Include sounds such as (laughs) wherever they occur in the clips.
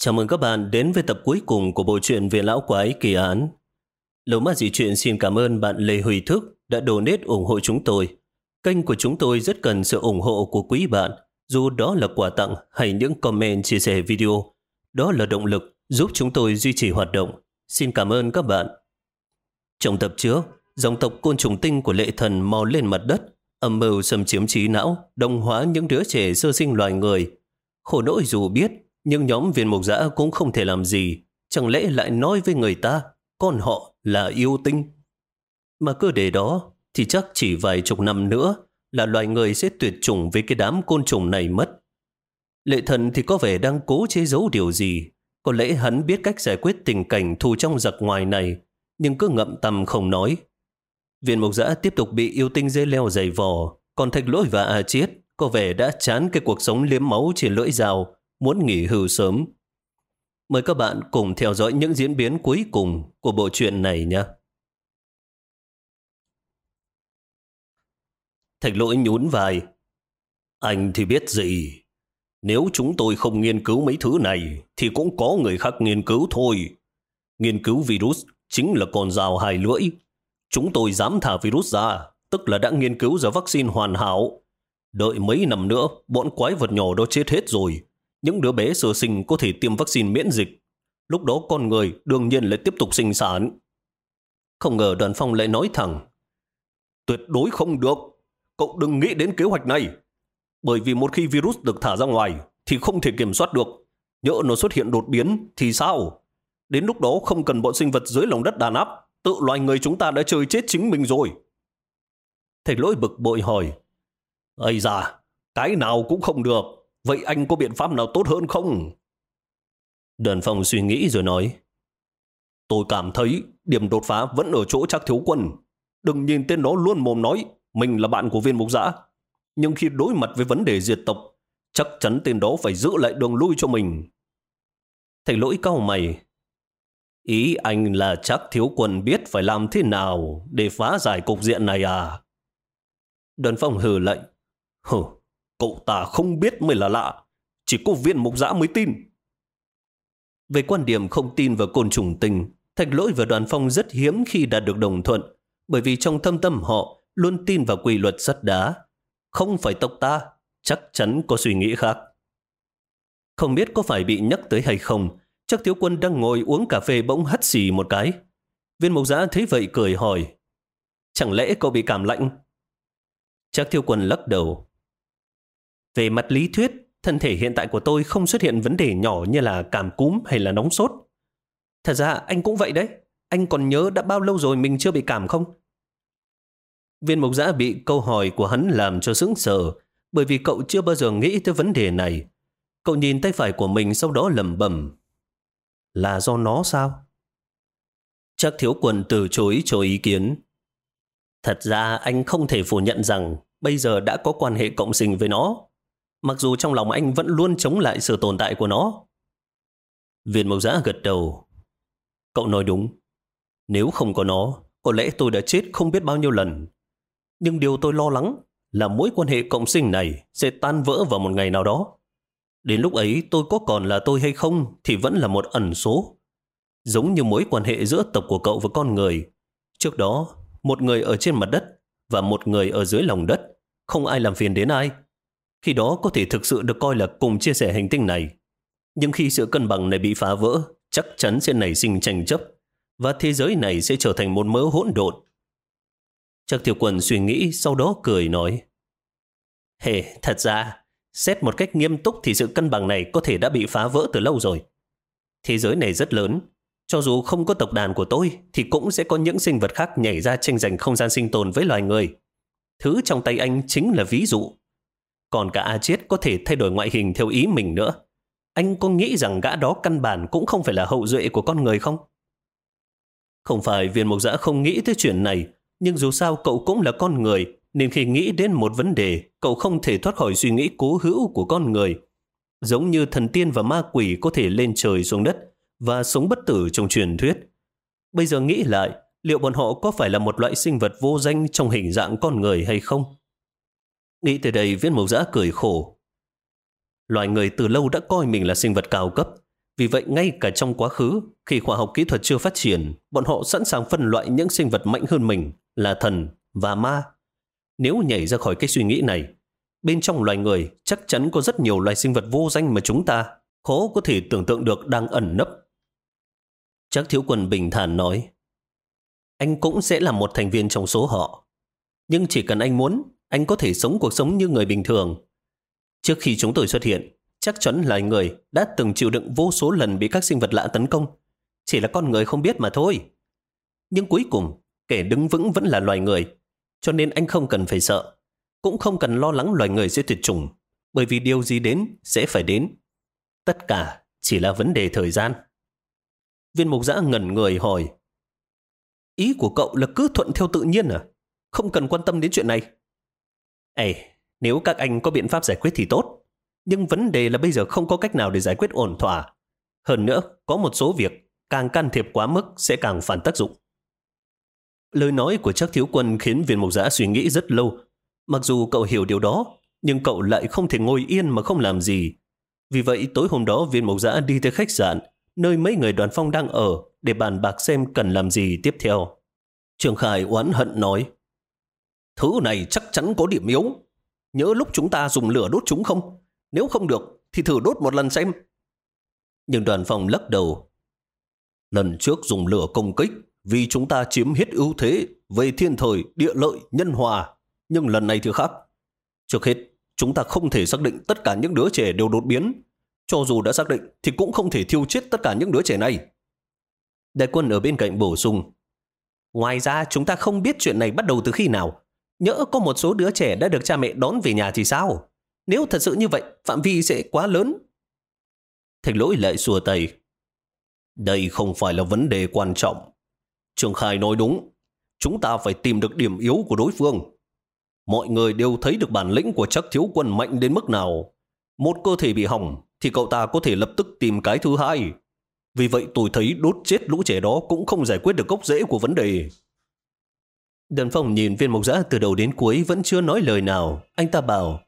Chào mừng các bạn đến với tập cuối cùng của bộ truyện Viện Lão Quái Kỳ Án. Lầu mắt dị chuyện xin cảm ơn bạn Lê Huy Thức đã donate ủng hộ chúng tôi. Kênh của chúng tôi rất cần sự ủng hộ của quý bạn, dù đó là quà tặng hay những comment chia sẻ video. Đó là động lực giúp chúng tôi duy trì hoạt động. Xin cảm ơn các bạn. Trong tập trước, dòng tộc côn trùng tinh của lệ thần mò lên mặt đất, âm mưu xâm chiếm trí não, đồng hóa những đứa trẻ sơ sinh loài người. Khổ nỗi dù biết nhưng nhóm viên mục giã cũng không thể làm gì. Chẳng lẽ lại nói với người ta, con họ là yêu tinh? Mà cơ đề đó, thì chắc chỉ vài chục năm nữa là loài người sẽ tuyệt chủng với cái đám côn trùng này mất. Lệ thần thì có vẻ đang cố chế giấu điều gì. Có lẽ hắn biết cách giải quyết tình cảnh thù trong giặc ngoài này, nhưng cứ ngậm tầm không nói. Viên mục giã tiếp tục bị yêu tinh dây leo dày vò, còn thạch lỗi và A Chiết có vẻ đã chán cái cuộc sống liếm máu trên lưỡi dao, muốn nghỉ hưu sớm. Mời các bạn cùng theo dõi những diễn biến cuối cùng của bộ truyện này nhé. Thạch lỗi nhún vai. Anh thì biết gì? Nếu chúng tôi không nghiên cứu mấy thứ này, thì cũng có người khác nghiên cứu thôi. Nghiên cứu virus chính là con dao hai lưỡi. Chúng tôi dám thả virus ra, tức là đã nghiên cứu ra vaccine hoàn hảo. Đợi mấy năm nữa, bọn quái vật nhỏ đó chết hết rồi, những đứa bé sơ sinh có thể tiêm vaccine miễn dịch. Lúc đó con người đương nhiên lại tiếp tục sinh sản. Không ngờ đoàn phong lại nói thẳng. Tuyệt đối không được. Cậu đừng nghĩ đến kế hoạch này. Bởi vì một khi virus được thả ra ngoài thì không thể kiểm soát được. Nhỡ nó xuất hiện đột biến thì sao? Đến lúc đó không cần bọn sinh vật dưới lòng đất đàn áp. Tự loài người chúng ta đã chơi chết chính mình rồi. Thầy lỗi bực bội hỏi. Ây da, cái nào cũng không được. Vậy anh có biện pháp nào tốt hơn không? Đơn Phong suy nghĩ rồi nói. Tôi cảm thấy điểm đột phá vẫn ở chỗ chắc thiếu quân. Đừng nhìn tên đó luôn mồm nói mình là bạn của viên mục giã. Nhưng khi đối mặt với vấn đề diệt tộc, chắc chắn tên đó phải giữ lại đường lui cho mình. Thầy lỗi cao mày. Ý anh là chắc thiếu quân biết phải làm thế nào để phá giải cục diện này à? Đơn Phong hừ lệnh. Hừ, Cậu ta không biết mới là lạ. Chỉ có viên mục giã mới tin. Về quan điểm không tin vào côn trùng tình, Thạch Lỗi và Đoàn Phong rất hiếm khi đạt được đồng thuận, bởi vì trong thâm tâm họ luôn tin vào quy luật sắt đá. Không phải tộc ta, chắc chắn có suy nghĩ khác. Không biết có phải bị nhắc tới hay không, chắc thiếu quân đang ngồi uống cà phê bỗng hắt xì một cái. Viên mục giã thấy vậy cười hỏi, chẳng lẽ cậu bị cảm lạnh? Chắc thiếu quân lắc đầu, về mặt lý thuyết, thân thể hiện tại của tôi không xuất hiện vấn đề nhỏ như là cảm cúm hay là nóng sốt. Thật ra anh cũng vậy đấy. Anh còn nhớ đã bao lâu rồi mình chưa bị cảm không? Viên mục giã bị câu hỏi của hắn làm cho sững sờ bởi vì cậu chưa bao giờ nghĩ tới vấn đề này. Cậu nhìn tay phải của mình sau đó lầm bầm. Là do nó sao? Chắc thiếu quần từ chối cho ý kiến. Thật ra anh không thể phủ nhận rằng bây giờ đã có quan hệ cộng sinh với nó mặc dù trong lòng anh vẫn luôn chống lại sự tồn tại của nó. Viên mộc giã gật đầu. Cậu nói đúng. Nếu không có nó, có lẽ tôi đã chết không biết bao nhiêu lần. Nhưng điều tôi lo lắng là mối quan hệ cộng sinh này sẽ tan vỡ vào một ngày nào đó. Đến lúc ấy tôi có còn là tôi hay không thì vẫn là một ẩn số. Giống như mối quan hệ giữa tộc của cậu và con người. Trước đó, một người ở trên mặt đất và một người ở dưới lòng đất. Không ai làm phiền đến ai. Khi đó có thể thực sự được coi là cùng chia sẻ hành tinh này. Nhưng khi sự cân bằng này bị phá vỡ, chắc chắn sẽ nảy sinh tranh chấp, và thế giới này sẽ trở thành một mớ hỗn độn. Chắc Tiểu Quần suy nghĩ, sau đó cười nói. Hề, thật ra, xét một cách nghiêm túc thì sự cân bằng này có thể đã bị phá vỡ từ lâu rồi. Thế giới này rất lớn, cho dù không có tộc đàn của tôi thì cũng sẽ có những sinh vật khác nhảy ra tranh giành không gian sinh tồn với loài người. Thứ trong tay anh chính là ví dụ. Còn cả A Chiết có thể thay đổi ngoại hình theo ý mình nữa. Anh có nghĩ rằng gã đó căn bản cũng không phải là hậu duệ của con người không? Không phải viên mục giã không nghĩ tới chuyện này, nhưng dù sao cậu cũng là con người, nên khi nghĩ đến một vấn đề, cậu không thể thoát khỏi suy nghĩ cố hữu của con người. Giống như thần tiên và ma quỷ có thể lên trời xuống đất và sống bất tử trong truyền thuyết. Bây giờ nghĩ lại, liệu bọn họ có phải là một loại sinh vật vô danh trong hình dạng con người hay không? Nghĩ tới đây viên mộc giã cười khổ. Loài người từ lâu đã coi mình là sinh vật cao cấp, Vì vậy ngay cả trong quá khứ, khi khoa học kỹ thuật chưa phát triển, bọn họ sẵn sàng phân loại những sinh vật mạnh hơn mình là thần và ma. Nếu nhảy ra khỏi cái suy nghĩ này, bên trong loài người chắc chắn có rất nhiều loài sinh vật vô danh mà chúng ta khó có thể tưởng tượng được đang ẩn nấp. Chắc thiếu quân bình thản nói, anh cũng sẽ là một thành viên trong số họ. Nhưng chỉ cần anh muốn, anh có thể sống cuộc sống như người bình thường. Trước khi chúng tôi xuất hiện, chắc chắn là người đã từng chịu đựng vô số lần bị các sinh vật lạ tấn công. Chỉ là con người không biết mà thôi. Nhưng cuối cùng, kẻ đứng vững vẫn là loài người. Cho nên anh không cần phải sợ. Cũng không cần lo lắng loài người sẽ tuyệt chủng. Bởi vì điều gì đến sẽ phải đến. Tất cả chỉ là vấn đề thời gian. Viên mục giã ngẩn người hỏi Ý của cậu là cứ thuận theo tự nhiên à? Không cần quan tâm đến chuyện này. Ê, nếu các anh có biện pháp giải quyết thì tốt. Nhưng vấn đề là bây giờ không có cách nào để giải quyết ổn thỏa. Hơn nữa, có một số việc càng can thiệp quá mức sẽ càng phản tác dụng. Lời nói của chắc thiếu quân khiến viên mục giã suy nghĩ rất lâu. Mặc dù cậu hiểu điều đó, nhưng cậu lại không thể ngồi yên mà không làm gì. Vì vậy tối hôm đó viên mục giã đi tới khách sạn, nơi mấy người đoàn phong đang ở, để bàn bạc xem cần làm gì tiếp theo. Trường Khải oán hận nói, Thứ này chắc chắn có điểm yếu. Nhớ lúc chúng ta dùng lửa đốt chúng không? Nếu không được, thì thử đốt một lần xem. Nhưng đoàn phòng lắc đầu. Lần trước dùng lửa công kích vì chúng ta chiếm hết ưu thế về thiên thời, địa lợi, nhân hòa. Nhưng lần này thì khác. Trước hết, chúng ta không thể xác định tất cả những đứa trẻ đều đột biến. Cho dù đã xác định thì cũng không thể thiêu chết tất cả những đứa trẻ này. Đại quân ở bên cạnh bổ sung. Ngoài ra chúng ta không biết chuyện này bắt đầu từ khi nào. Nhỡ có một số đứa trẻ đã được cha mẹ đón về nhà thì sao? Nếu thật sự như vậy, phạm vi sẽ quá lớn. Thạch lỗi lại xua tay. Đây không phải là vấn đề quan trọng. Trường Khai nói đúng. Chúng ta phải tìm được điểm yếu của đối phương. Mọi người đều thấy được bản lĩnh của chắc thiếu quân mạnh đến mức nào. Một cơ thể bị hỏng thì cậu ta có thể lập tức tìm cái thứ hai. Vì vậy tôi thấy đốt chết lũ trẻ đó cũng không giải quyết được gốc rễ của vấn đề. Đơn Phong nhìn viên mộc giã từ đầu đến cuối vẫn chưa nói lời nào. Anh ta bảo,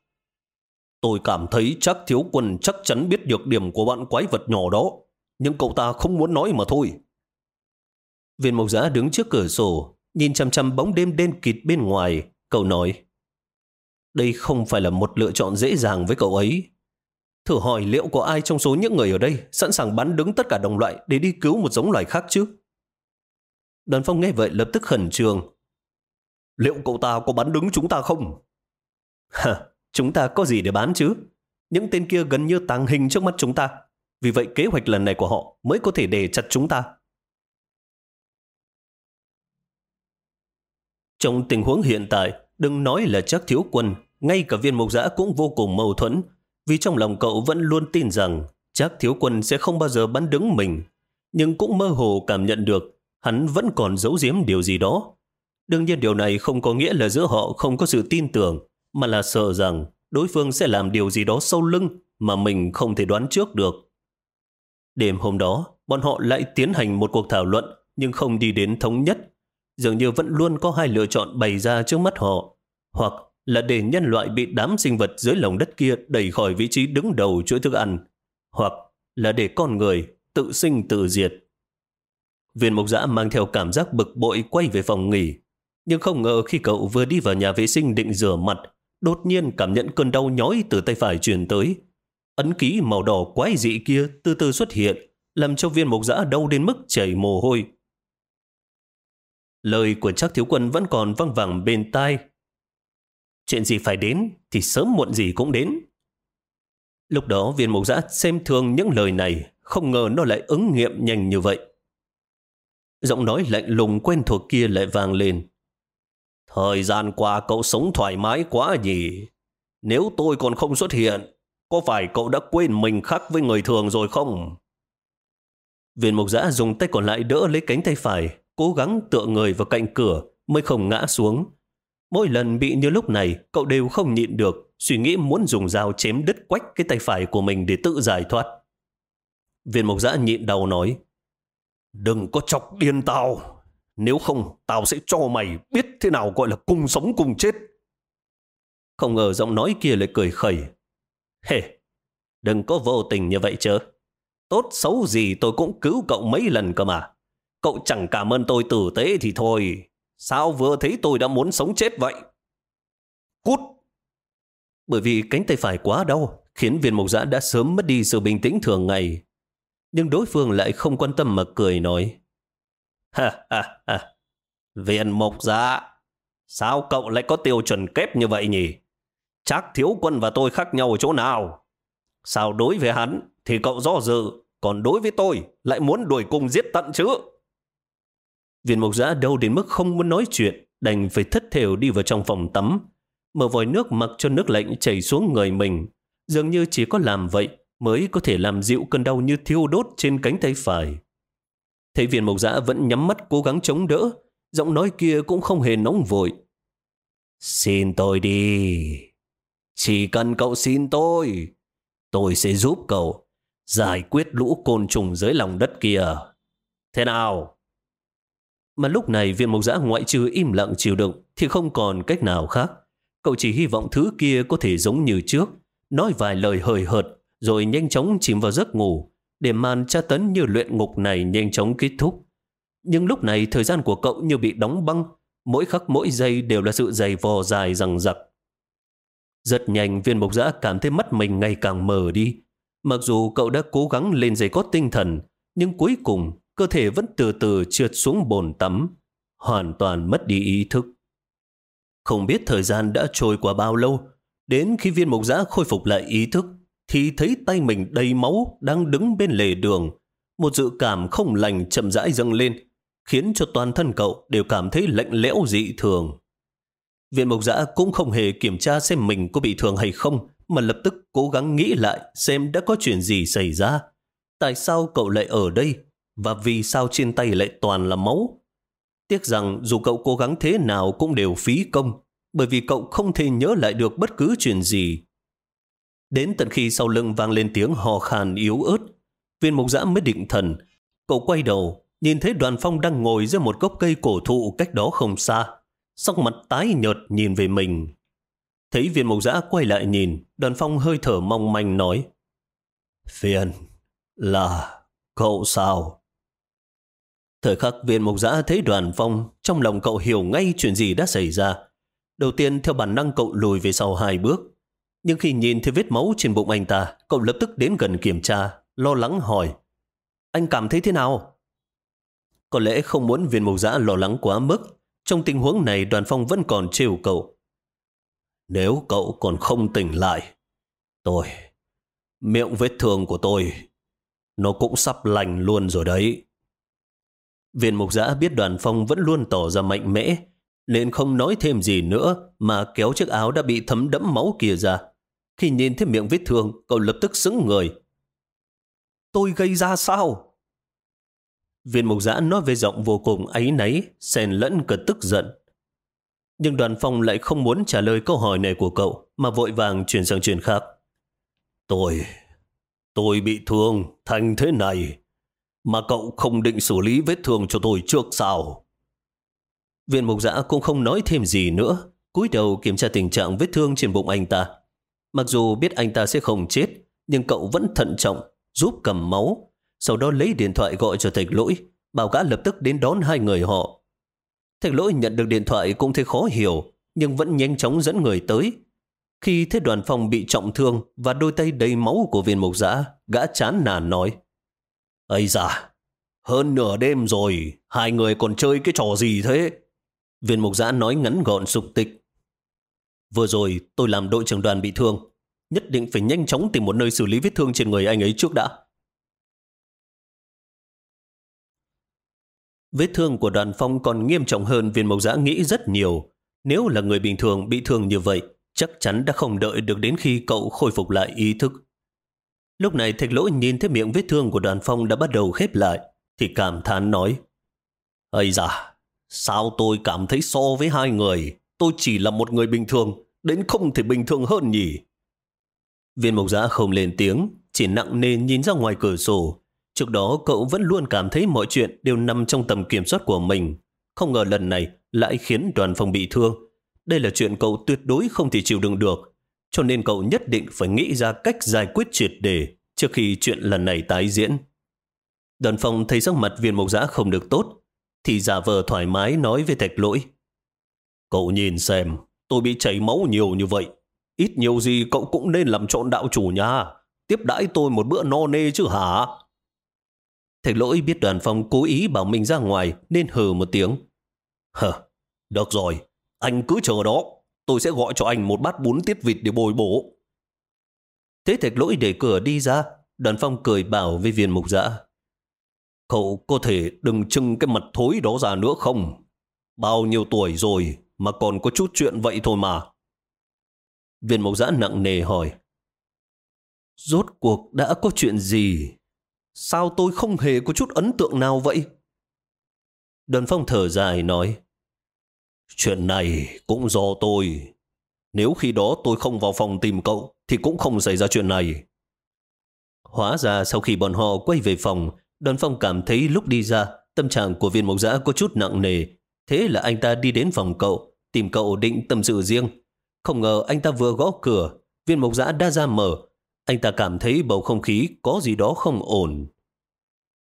tôi cảm thấy chắc thiếu quân chắc chắn biết nhược điểm của bạn quái vật nhỏ đó. Nhưng cậu ta không muốn nói mà thôi. Viên mộc giã đứng trước cửa sổ, nhìn chăm chăm bóng đêm đen kịt bên ngoài. Cậu nói, đây không phải là một lựa chọn dễ dàng với cậu ấy. Thử hỏi liệu có ai trong số những người ở đây sẵn sàng bắn đứng tất cả đồng loại để đi cứu một giống loài khác chứ? Đoàn phong nghe vậy lập tức khẩn trương. Liệu cậu ta có bắn đứng chúng ta không? Hả, chúng ta có gì để bán chứ? Những tên kia gần như tàng hình trước mắt chúng ta. Vì vậy kế hoạch lần này của họ mới có thể để chặt chúng ta. Trong tình huống hiện tại, đừng nói là chắc thiếu quân, ngay cả viên mộc giã cũng vô cùng mâu thuẫn vì trong lòng cậu vẫn luôn tin rằng chắc thiếu quân sẽ không bao giờ bắn đứng mình, nhưng cũng mơ hồ cảm nhận được hắn vẫn còn giấu giếm điều gì đó. Đương nhiên điều này không có nghĩa là giữa họ không có sự tin tưởng, mà là sợ rằng đối phương sẽ làm điều gì đó sâu lưng mà mình không thể đoán trước được. Đêm hôm đó, bọn họ lại tiến hành một cuộc thảo luận nhưng không đi đến thống nhất. Dường như vẫn luôn có hai lựa chọn bày ra trước mắt họ. Hoặc là để nhân loại bị đám sinh vật dưới lòng đất kia đẩy khỏi vị trí đứng đầu chuỗi thức ăn, hoặc là để con người tự sinh tự diệt. Viên Mộc giã mang theo cảm giác bực bội quay về phòng nghỉ, nhưng không ngờ khi cậu vừa đi vào nhà vệ sinh định rửa mặt, đột nhiên cảm nhận cơn đau nhói từ tay phải truyền tới. Ấn ký màu đỏ quái dị kia từ từ xuất hiện, làm cho viên mục giã đau đến mức chảy mồ hôi. Lời của chắc thiếu quân vẫn còn văng vẳng bên tai, Chuyện gì phải đến thì sớm muộn gì cũng đến. Lúc đó viên mục giã xem thường những lời này, không ngờ nó lại ứng nghiệm nhanh như vậy. Giọng nói lạnh lùng quen thuộc kia lại vang lên. Thời gian qua cậu sống thoải mái quá nhỉ? Nếu tôi còn không xuất hiện, có phải cậu đã quên mình khác với người thường rồi không? Viên mục giã dùng tay còn lại đỡ lấy cánh tay phải, cố gắng tựa người vào cạnh cửa mới không ngã xuống. Mỗi lần bị như lúc này, cậu đều không nhịn được, suy nghĩ muốn dùng dao chém đứt quách cái tay phải của mình để tự giải thoát. Viên mộc giã nhịn đầu nói, Đừng có chọc điên tao, nếu không tao sẽ cho mày biết thế nào gọi là cùng sống cùng chết. Không ngờ giọng nói kia lại cười khẩy. Hề, đừng có vô tình như vậy chứ. Tốt xấu gì tôi cũng cứu cậu mấy lần cơ mà. Cậu chẳng cảm ơn tôi tử tế thì thôi. Sao vừa thấy tôi đã muốn sống chết vậy? Cút! Bởi vì cánh tay phải quá đau, khiến viên mộc giã đã sớm mất đi sự bình tĩnh thường ngày. Nhưng đối phương lại không quan tâm mà cười nói. (laughs) Viện! Viên mộc giã! Sao cậu lại có tiêu chuẩn kép như vậy nhỉ? Chắc thiếu quân và tôi khác nhau ở chỗ nào? Sao đối với hắn thì cậu do dự, còn đối với tôi lại muốn đuổi cùng giết tận chứ? Viên mộc giã đâu đến mức không muốn nói chuyện, đành phải thất thểu đi vào trong phòng tắm, mở vòi nước mặc cho nước lạnh chảy xuống người mình. Dường như chỉ có làm vậy mới có thể làm dịu cơn đau như thiêu đốt trên cánh tay phải. Thấy viên mộc giã vẫn nhắm mắt cố gắng chống đỡ, giọng nói kia cũng không hề nóng vội. Xin tôi đi. Chỉ cần cậu xin tôi, tôi sẽ giúp cậu giải quyết lũ côn trùng dưới lòng đất kia. Thế nào? Mà lúc này viên mộc giã ngoại trừ im lặng chịu đựng thì không còn cách nào khác. Cậu chỉ hy vọng thứ kia có thể giống như trước, nói vài lời hời hợt rồi nhanh chóng chìm vào giấc ngủ để màn tra tấn như luyện ngục này nhanh chóng kết thúc. Nhưng lúc này thời gian của cậu như bị đóng băng, mỗi khắc mỗi giây đều là sự dày vò dài rằng rặc. Rất nhanh viên mộc giã cảm thấy mắt mình ngày càng mờ đi. Mặc dù cậu đã cố gắng lên giày cót tinh thần, nhưng cuối cùng cơ thể vẫn từ từ trượt xuống bồn tắm, hoàn toàn mất đi ý thức. Không biết thời gian đã trôi qua bao lâu, đến khi viên mộc giã khôi phục lại ý thức, thì thấy tay mình đầy máu đang đứng bên lề đường. Một dự cảm không lành chậm rãi dâng lên, khiến cho toàn thân cậu đều cảm thấy lạnh lẽo dị thường. Viện mộc giã cũng không hề kiểm tra xem mình có bị thương hay không, mà lập tức cố gắng nghĩ lại xem đã có chuyện gì xảy ra. Tại sao cậu lại ở đây? Và vì sao trên tay lại toàn là máu? Tiếc rằng dù cậu cố gắng thế nào cũng đều phí công, bởi vì cậu không thể nhớ lại được bất cứ chuyện gì. Đến tận khi sau lưng vang lên tiếng hò khàn yếu ớt, viên mộc giã mới định thần. Cậu quay đầu, nhìn thấy đoàn phong đang ngồi dưới một gốc cây cổ thụ cách đó không xa sắc mặt tái nhợt nhìn về mình. Thấy viên mộc giã quay lại nhìn, đoàn phong hơi thở mong manh nói. Viên, là cậu sao? Thời khắc viên mộc giã thấy đoàn phong, trong lòng cậu hiểu ngay chuyện gì đã xảy ra. Đầu tiên theo bản năng cậu lùi về sau hai bước. Nhưng khi nhìn thấy vết máu trên bụng anh ta, cậu lập tức đến gần kiểm tra, lo lắng hỏi. Anh cảm thấy thế nào? Có lẽ không muốn viên mộc giã lo lắng quá mức, trong tình huống này đoàn phong vẫn còn trêu cậu. Nếu cậu còn không tỉnh lại, tôi, miệng vết thương của tôi, nó cũng sắp lành luôn rồi đấy. Viên mục giã biết đoàn phong vẫn luôn tỏ ra mạnh mẽ, nên không nói thêm gì nữa mà kéo chiếc áo đã bị thấm đẫm máu kia ra. Khi nhìn thấy miệng vết thương, cậu lập tức sững người. Tôi gây ra sao? Viên mục giã nói với giọng vô cùng áy náy, xen lẫn cả tức giận. Nhưng đoàn phong lại không muốn trả lời câu hỏi này của cậu, mà vội vàng chuyển sang chuyện khác. Tôi, tôi bị thương thành thế này, mà cậu không định xử lý vết thương cho tôi trước sao? Viên mục giã cũng không nói thêm gì nữa, cúi đầu kiểm tra tình trạng vết thương trên bụng anh ta. Mặc dù biết anh ta sẽ không chết, nhưng cậu vẫn thận trọng, giúp cầm máu, sau đó lấy điện thoại gọi cho thạch lỗi, bảo gã lập tức đến đón hai người họ. Thạch lỗi nhận được điện thoại cũng thấy khó hiểu, nhưng vẫn nhanh chóng dẫn người tới. Khi thấy đoàn phòng bị trọng thương và đôi tay đầy máu của viên mục giã, gã chán nản nói. Ây da, hơn nửa đêm rồi, hai người còn chơi cái trò gì thế? Viên mục giã nói ngắn gọn sục tịch. Vừa rồi tôi làm đội trưởng đoàn bị thương, nhất định phải nhanh chóng tìm một nơi xử lý vết thương trên người anh ấy trước đã. Vết thương của đoàn phong còn nghiêm trọng hơn viên mộc giã nghĩ rất nhiều. Nếu là người bình thường bị thương như vậy, chắc chắn đã không đợi được đến khi cậu khôi phục lại ý thức. Lúc này thạch lỗi nhìn thấy miệng vết thương của đoàn phong đã bắt đầu khép lại, thì cảm thán nói. Ây da, sao tôi cảm thấy so với hai người, tôi chỉ là một người bình thường, đến không thể bình thường hơn nhỉ? Viên mộc giã không lên tiếng, chỉ nặng nề nhìn ra ngoài cửa sổ, Trước đó cậu vẫn luôn cảm thấy mọi chuyện đều nằm trong tầm kiểm soát của mình. Không ngờ lần này lại khiến đoàn phòng bị thương. Đây là chuyện cậu tuyệt đối không thể chịu đựng được. Cho nên cậu nhất định phải nghĩ ra cách giải quyết triệt đề, trước khi chuyện lần này tái diễn. Đoàn phòng thấy sắc mặt viên mộc giã không được tốt, thì giả vờ thoải mái nói với thạch lỗi. Cậu nhìn xem, tôi bị chảy máu nhiều như vậy. Ít nhiều gì cậu cũng nên làm trọn đạo chủ nha. Tiếp đãi tôi một bữa no nê chứ hả? Thạch lỗi biết đoàn phong cố ý bảo mình ra ngoài nên hừ một tiếng. Hờ, được rồi, anh cứ chờ đó. Tôi sẽ gọi cho anh một bát bún tiết vịt để bồi bổ. Thế thạch lỗi để cửa đi ra, đoàn phong cười bảo với viên mục dã Cậu có thể đừng trưng cái mặt thối đó ra nữa không? Bao nhiêu tuổi rồi mà còn có chút chuyện vậy thôi mà. Viên mộc giã nặng nề hỏi. Rốt cuộc đã có chuyện gì? Sao tôi không hề có chút ấn tượng nào vậy? Đơn phong thở dài nói. Chuyện này cũng do tôi. Nếu khi đó tôi không vào phòng tìm cậu, thì cũng không xảy ra chuyện này. Hóa ra sau khi bọn họ quay về phòng, Đoàn phong cảm thấy lúc đi ra, tâm trạng của viên mộc giã có chút nặng nề. Thế là anh ta đi đến phòng cậu, tìm cậu định tâm sự riêng. Không ngờ anh ta vừa gõ cửa, viên mộc giã đã ra mở. Anh ta cảm thấy bầu không khí có gì đó không ổn.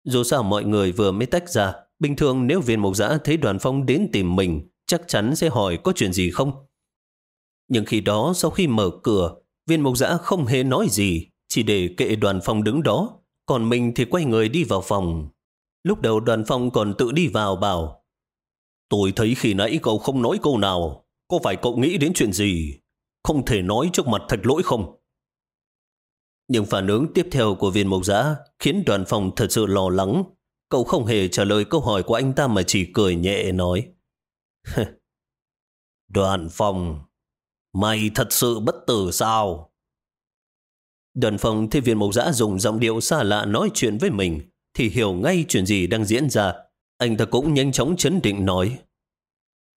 Dù sao mọi người vừa mới tách ra, bình thường nếu viên mộc giã thấy đoàn phong đến tìm mình, chắc chắn sẽ hỏi có chuyện gì không. Nhưng khi đó sau khi mở cửa, viên mộc giã không hề nói gì, chỉ để kệ đoàn phong đứng đó còn mình thì quay người đi vào phòng. Lúc đầu đoàn phong còn tự đi vào bảo Tôi thấy khi nãy cậu không nói câu nào. Có phải cậu nghĩ đến chuyện gì? Không thể nói trước mặt thạch lỗi không? những phản ứng tiếp theo của viên mộc giã khiến đoàn phòng thật sự lo lắng. Cậu không hề trả lời câu hỏi của anh ta mà chỉ cười nhẹ nói. (laughs) đoàn phòng, mày thật sự bất tử sao? Đoàn phòng thấy viên mộc giã dùng giọng điệu xa lạ nói chuyện với mình, thì hiểu ngay chuyện gì đang diễn ra. Anh ta cũng nhanh chóng chấn định nói.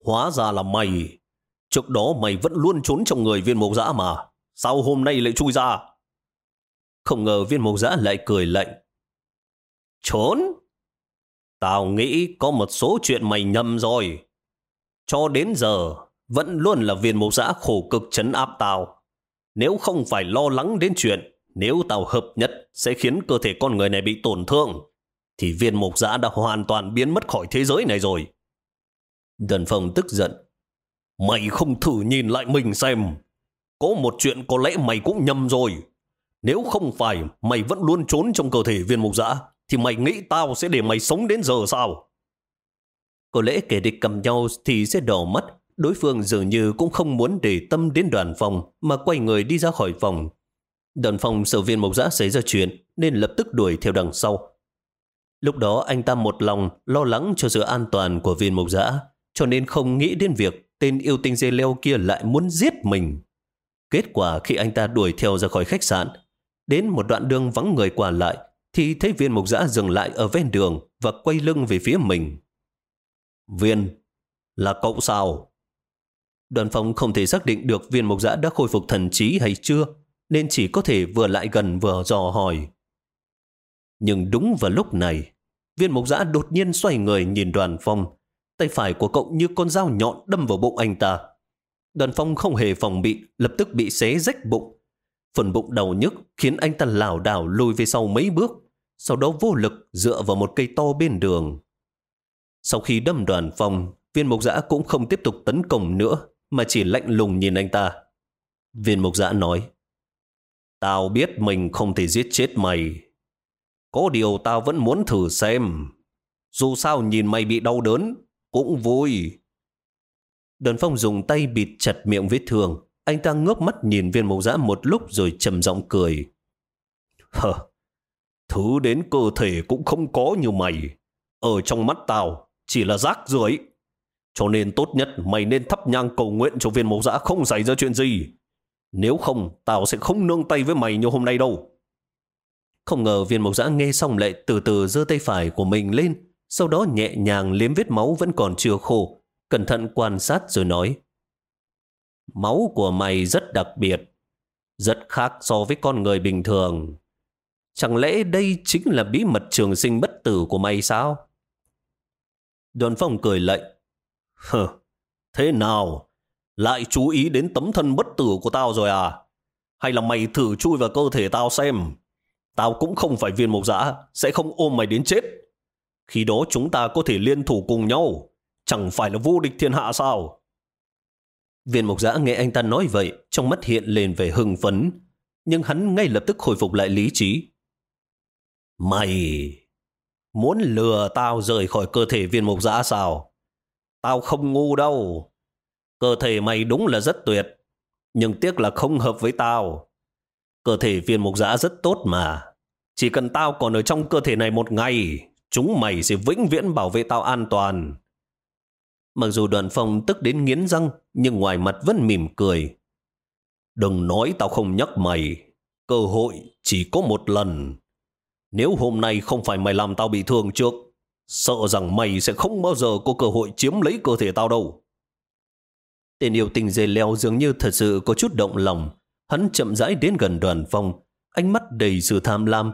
Hóa ra là mày. Trước đó mày vẫn luôn trốn trong người viên mộc giã mà. Sao hôm nay lại chui ra? Không ngờ viên mộc giã lại cười lạnh. Trốn? Tao nghĩ có một số chuyện mày nhầm rồi. Cho đến giờ, vẫn luôn là viên mộc giã khổ cực chấn áp tao. Nếu không phải lo lắng đến chuyện nếu tao hợp nhất sẽ khiến cơ thể con người này bị tổn thương, thì viên mục giã đã hoàn toàn biến mất khỏi thế giới này rồi. Gần phong tức giận. Mày không thử nhìn lại mình xem. Có một chuyện có lẽ mày cũng nhầm rồi. Nếu không phải mày vẫn luôn trốn trong cơ thể viên mục giã, thì mày nghĩ tao sẽ để mày sống đến giờ sao? Có lẽ kẻ địch cầm nhau thì sẽ đỏ mắt, Đối phương dường như cũng không muốn để tâm đến đoàn phòng mà quay người đi ra khỏi phòng. Đoàn phòng sợ viên mộc giã xảy ra chuyện nên lập tức đuổi theo đằng sau. Lúc đó anh ta một lòng lo lắng cho sự an toàn của viên mộc giã cho nên không nghĩ đến việc tên yêu tinh dê leo kia lại muốn giết mình. Kết quả khi anh ta đuổi theo ra khỏi khách sạn, đến một đoạn đường vắng người qua lại, thì thấy viên mục giã dừng lại ở ven đường và quay lưng về phía mình. Viên, là cậu sao? Đoàn phòng không thể xác định được viên mộc giã đã khôi phục thần trí hay chưa, nên chỉ có thể vừa lại gần vừa dò hỏi. Nhưng đúng vào lúc này, viên mộc giã đột nhiên xoay người nhìn đoàn phong. Tay phải của cậu như con dao nhọn đâm vào bụng anh ta. Đoàn phong không hề phòng bị, lập tức bị xé rách bụng. Phần bụng đau nhức khiến anh ta lảo đảo lùi về sau mấy bước, sau đó vô lực dựa vào một cây to bên đường. Sau khi đâm đoàn phong, viên mộc giã cũng không tiếp tục tấn công nữa, mà chỉ lạnh lùng nhìn anh ta. Viên mục giã nói, Tao biết mình không thể giết chết mày. Có điều tao vẫn muốn thử xem. Dù sao nhìn mày bị đau đớn, cũng vui. Đơn phong dùng tay bịt chặt miệng vết thương. Anh ta ngước mắt nhìn viên mục giã một lúc rồi trầm giọng cười. Hờ, thứ đến cơ thể cũng không có như mày. Ở trong mắt tao, chỉ là rác rưởi. Cho nên tốt nhất mày nên thắp nhang cầu nguyện cho viên mộc giã không xảy ra chuyện gì. Nếu không, tao sẽ không nương tay với mày như hôm nay đâu. Không ngờ viên mộc giã nghe xong lại từ từ giơ tay phải của mình lên, sau đó nhẹ nhàng liếm vết máu vẫn còn chưa khô, cẩn thận quan sát rồi nói. Máu của mày rất đặc biệt, rất khác so với con người bình thường. Chẳng lẽ đây chính là bí mật trường sinh bất tử của mày sao? Đoàn phong cười lạnh. Hờ, thế nào? Lại chú ý đến tấm thân bất tử của tao rồi à? Hay là mày thử chui vào cơ thể tao xem? Tao cũng không phải viên mộc giã, sẽ không ôm mày đến chết. Khi đó chúng ta có thể liên thủ cùng nhau, chẳng phải là vô địch thiên hạ sao? Viên mộc giã nghe anh ta nói vậy, trong mắt hiện lên vẻ hưng phấn, nhưng hắn ngay lập tức hồi phục lại lý trí. Mày muốn lừa tao rời khỏi cơ thể viên mộc giã sao? Tao không ngu đâu. Cơ thể mày đúng là rất tuyệt, nhưng tiếc là không hợp với tao. Cơ thể viên mục giã rất tốt mà. Chỉ cần tao còn ở trong cơ thể này một ngày, chúng mày sẽ vĩnh viễn bảo vệ tao an toàn. Mặc dù đoàn phong tức đến nghiến răng, nhưng ngoài mặt vẫn mỉm cười. Đừng nói tao không nhắc mày. Cơ hội chỉ có một lần. Nếu hôm nay không phải mày làm tao bị thương trước, sợ rằng mày sẽ không bao giờ có cơ hội chiếm lấy cơ thể tao đâu. Tên yêu tình dây leo dường như thật sự có chút động lòng. Hắn chậm rãi đến gần đoàn phong, ánh mắt đầy sự tham lam.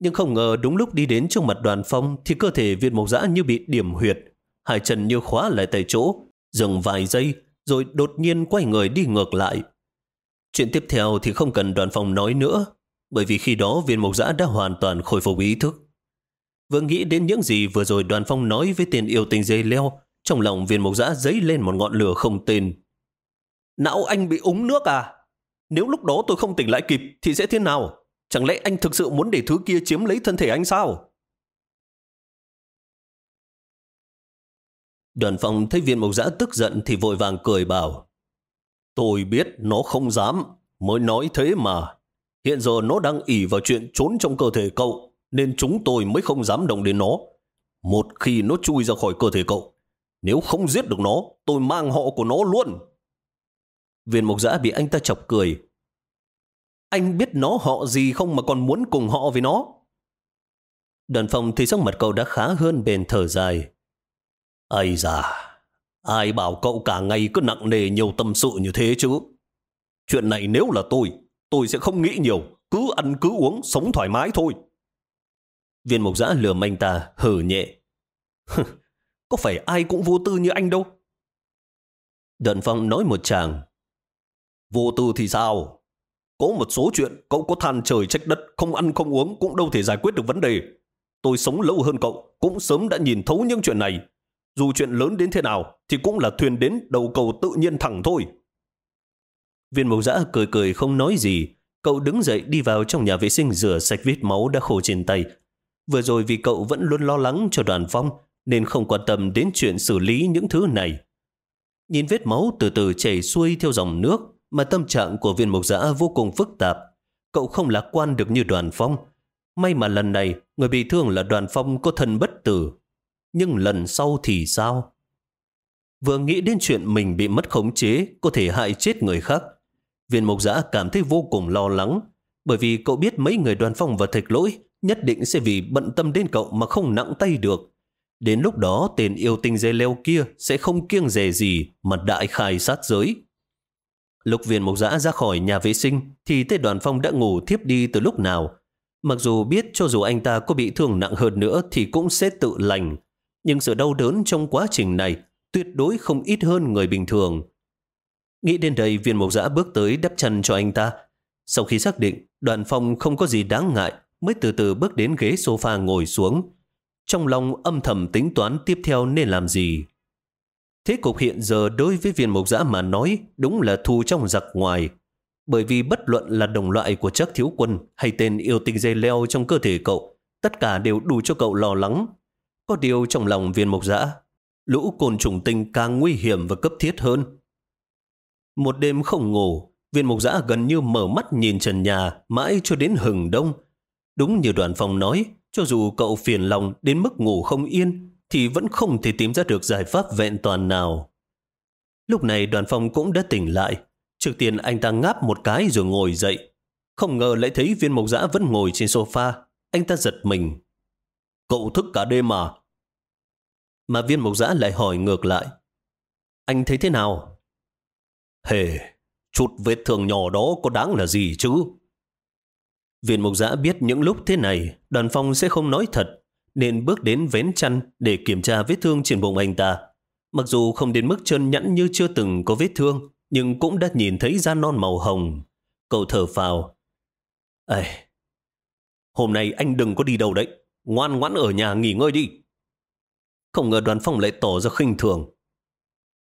Nhưng không ngờ đúng lúc đi đến trước mặt đoàn phong thì cơ thể viên mộc dã như bị điểm huyệt. Hai chân như khóa lại tại chỗ, dừng vài giây rồi đột nhiên quay người đi ngược lại. Chuyện tiếp theo thì không cần đoàn phong nói nữa, bởi vì khi đó viên mộc dã đã hoàn toàn khôi phục ý thức. Vừa nghĩ đến những gì vừa rồi đoàn phong nói với tiền yêu tình dây leo, trong lòng viên mộc giã dấy lên một ngọn lửa không tên. Não anh bị úng nước à? Nếu lúc đó tôi không tỉnh lại kịp thì sẽ thế nào? Chẳng lẽ anh thực sự muốn để thứ kia chiếm lấy thân thể anh sao? Đoàn phòng thấy viên mộc giã tức giận thì vội vàng cười bảo. Tôi biết nó không dám, mới nói thế mà. Hiện giờ nó đang ỉ vào chuyện trốn trong cơ thể cậu, nên chúng tôi mới không dám động đến nó. Một khi nó chui ra khỏi cơ thể cậu, nếu không giết được nó, tôi mang họ của nó luôn. Viên mục giã bị anh ta chọc cười. Anh biết nó họ gì không mà còn muốn cùng họ với nó? Đoàn phòng thì sắc mặt cậu đã khá hơn bền thở dài. Ây da, ai bảo cậu cả ngày cứ nặng nề nhiều tâm sự như thế chứ? Chuyện này nếu là tôi, tôi sẽ không nghĩ nhiều, cứ ăn cứ uống, sống thoải mái thôi. Viên mục giã lừa anh ta, hử nhẹ. Có phải ai cũng vô tư như anh đâu? Đoàn Phong nói một chàng. Vô tư thì sao? Có một số chuyện cậu có than trời trách đất, không ăn không uống cũng đâu thể giải quyết được vấn đề. Tôi sống lâu hơn cậu, cũng sớm đã nhìn thấu những chuyện này. Dù chuyện lớn đến thế nào, thì cũng là thuyền đến đầu cầu tự nhiên thẳng thôi. Viên mộc giã cười cười không nói gì. Cậu đứng dậy đi vào trong nhà vệ sinh rửa sạch vết máu đã khô trên tay. Vừa rồi vì cậu vẫn luôn lo lắng cho đoàn phong, nên không quan tâm đến chuyện xử lý những thứ này. Nhìn vết máu từ từ chảy xuôi theo dòng nước mà tâm trạng của viên mộc giã vô cùng phức tạp. Cậu không lạc quan được như đoàn phong. May mà lần này, người bị thương là đoàn phong có thân bất tử. Nhưng lần sau thì sao? Vừa nghĩ đến chuyện mình bị mất khống chế, có thể hại chết người khác. Viên mộc giã cảm thấy vô cùng lo lắng, bởi vì cậu biết mấy người đoàn phong và thạch lỗi nhất định sẽ vì bận tâm đến cậu mà không nặng tay được. Đến lúc đó, tên yêu tinh dây leo kia sẽ không kiêng dè gì mà đại khai sát giới. Lục viên mộc giã ra khỏi nhà vệ sinh, thì Tết đoàn phong đã ngủ thiếp đi từ lúc nào. Mặc dù biết cho dù anh ta có bị thương nặng hơn nữa thì cũng sẽ tự lành. Nhưng sự đau đớn trong quá trình này tuyệt đối không ít hơn người bình thường. Nghĩ đến đây, viên mộc giã bước tới đắp chân cho anh ta. Sau khi xác định, đoàn phong không có gì đáng ngại, mới từ từ bước đến ghế sofa ngồi xuống trong lòng âm thầm tính toán tiếp theo nên làm gì. Thế cục hiện giờ đối với viên mộc giã mà nói đúng là thu trong giặc ngoài. Bởi vì bất luận là đồng loại của chắc thiếu quân hay tên yêu tinh dây leo trong cơ thể cậu, tất cả đều đủ cho cậu lo lắng. Có điều trong lòng viên mộc giã, lũ côn trùng tinh càng nguy hiểm và cấp thiết hơn. Một đêm không ngủ, viên mộc giã gần như mở mắt nhìn trần nhà mãi cho đến hừng đông. Đúng như đoàn phòng nói, cho dù cậu phiền lòng đến mức ngủ không yên, thì vẫn không thể tìm ra được giải pháp vẹn toàn nào. Lúc này đoàn phong cũng đã tỉnh lại. Trước tiên anh ta ngáp một cái rồi ngồi dậy. Không ngờ lại thấy viên mộc dã vẫn ngồi trên sofa. Anh ta giật mình. Cậu thức cả đêm mà. Mà viên mộc dã lại hỏi ngược lại. Anh thấy thế nào? Hề, chút vết thương nhỏ đó có đáng là gì chứ? Viên Mộc giã biết những lúc thế này, đoàn phong sẽ không nói thật, nên bước đến vén chăn để kiểm tra vết thương trên bụng anh ta. Mặc dù không đến mức chân nhẵn như chưa từng có vết thương, nhưng cũng đã nhìn thấy da non màu hồng. Cậu thở phào. Ây, Hôm nay anh đừng có đi đâu đấy. Ngoan ngoãn ở nhà nghỉ ngơi đi. Không ngờ đoàn phong lại tỏ ra khinh thường.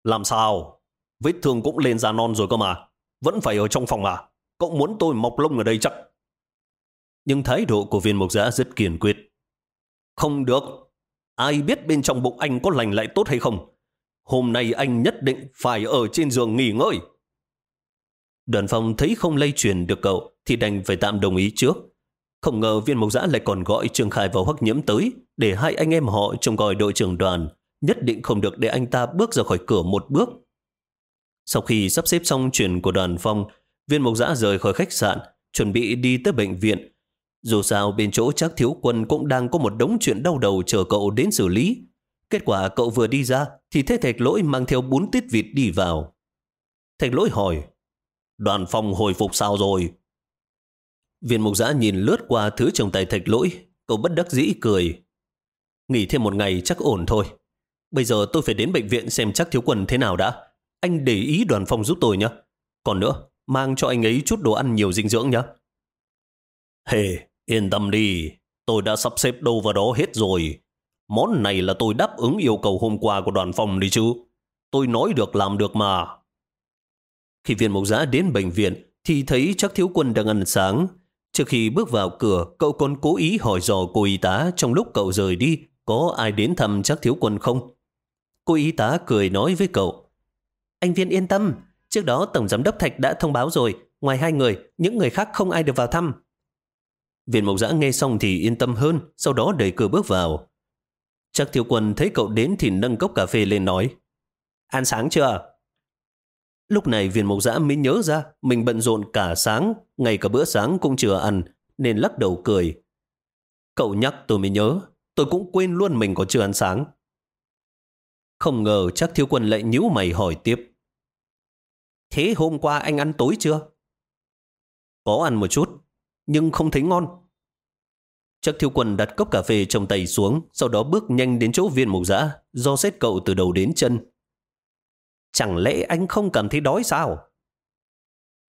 Làm sao? Vết thương cũng lên da non rồi cơ mà. Vẫn phải ở trong phòng à? Cậu muốn tôi mọc lông ở đây chắc? Nhưng thái độ của viên mục giã rất kiên quyết. Không được. Ai biết bên trong bụng anh có lành lại tốt hay không? Hôm nay anh nhất định phải ở trên giường nghỉ ngơi. Đoàn phong thấy không lây truyền được cậu thì đành phải tạm đồng ý trước. Không ngờ viên mộc giã lại còn gọi Trương Khai vào Hoắc Nhiễm tới để hai anh em họ trông coi đội trưởng đoàn. Nhất định không được để anh ta bước ra khỏi cửa một bước. Sau khi sắp xếp xong chuyện của đoàn phong, viên mộc giã rời khỏi khách sạn, chuẩn bị đi tới bệnh viện. Dù sao bên chỗ chắc thiếu quân cũng đang có một đống chuyện đau đầu chờ cậu đến xử lý. Kết quả cậu vừa đi ra thì thấy thạch lỗi mang theo bún tít vịt đi vào. Thạch lỗi hỏi, đoàn phòng hồi phục sao rồi? Viên mục giã nhìn lướt qua thứ trong tay thạch lỗi, cậu bất đắc dĩ cười. Nghỉ thêm một ngày chắc ổn thôi. Bây giờ tôi phải đến bệnh viện xem chắc thiếu quần thế nào đã. Anh để ý đoàn phòng giúp tôi nhé. Còn nữa, mang cho anh ấy chút đồ ăn nhiều dinh dưỡng nhé. Hề, hey, yên tâm đi. Tôi đã sắp xếp đâu vào đó hết rồi. Món này là tôi đáp ứng yêu cầu hôm qua của đoàn phòng đi chứ. Tôi nói được làm được mà. Khi viên mộc giã đến bệnh viện thì thấy chắc thiếu quân đang ăn sáng. Trước khi bước vào cửa, cậu còn cố ý hỏi dò cô y tá trong lúc cậu rời đi có ai đến thăm chắc thiếu quân không. Cô y tá cười nói với cậu. Anh viên yên tâm, trước đó Tổng Giám đốc Thạch đã thông báo rồi, ngoài hai người, những người khác không ai được vào thăm. Viện mộc giã nghe xong thì yên tâm hơn, sau đó đẩy cửa bước vào. Chắc thiếu quân thấy cậu đến thì nâng cốc cà phê lên nói. Ăn sáng chưa? Lúc này viên mộc giã mới nhớ ra mình bận rộn cả sáng, ngay cả bữa sáng cũng chưa ăn, nên lắc đầu cười. Cậu nhắc tôi mới nhớ, tôi cũng quên luôn mình có chưa ăn sáng. Không ngờ chắc thiếu quân lại nhíu mày hỏi tiếp. Thế hôm qua anh ăn tối chưa? Có ăn một chút, nhưng không thấy ngon. Chắc thiếu quân đặt cốc cà phê trong tay xuống, sau đó bước nhanh đến chỗ viên mục giã, do xét cậu từ đầu đến chân. Chẳng lẽ anh không cảm thấy đói sao?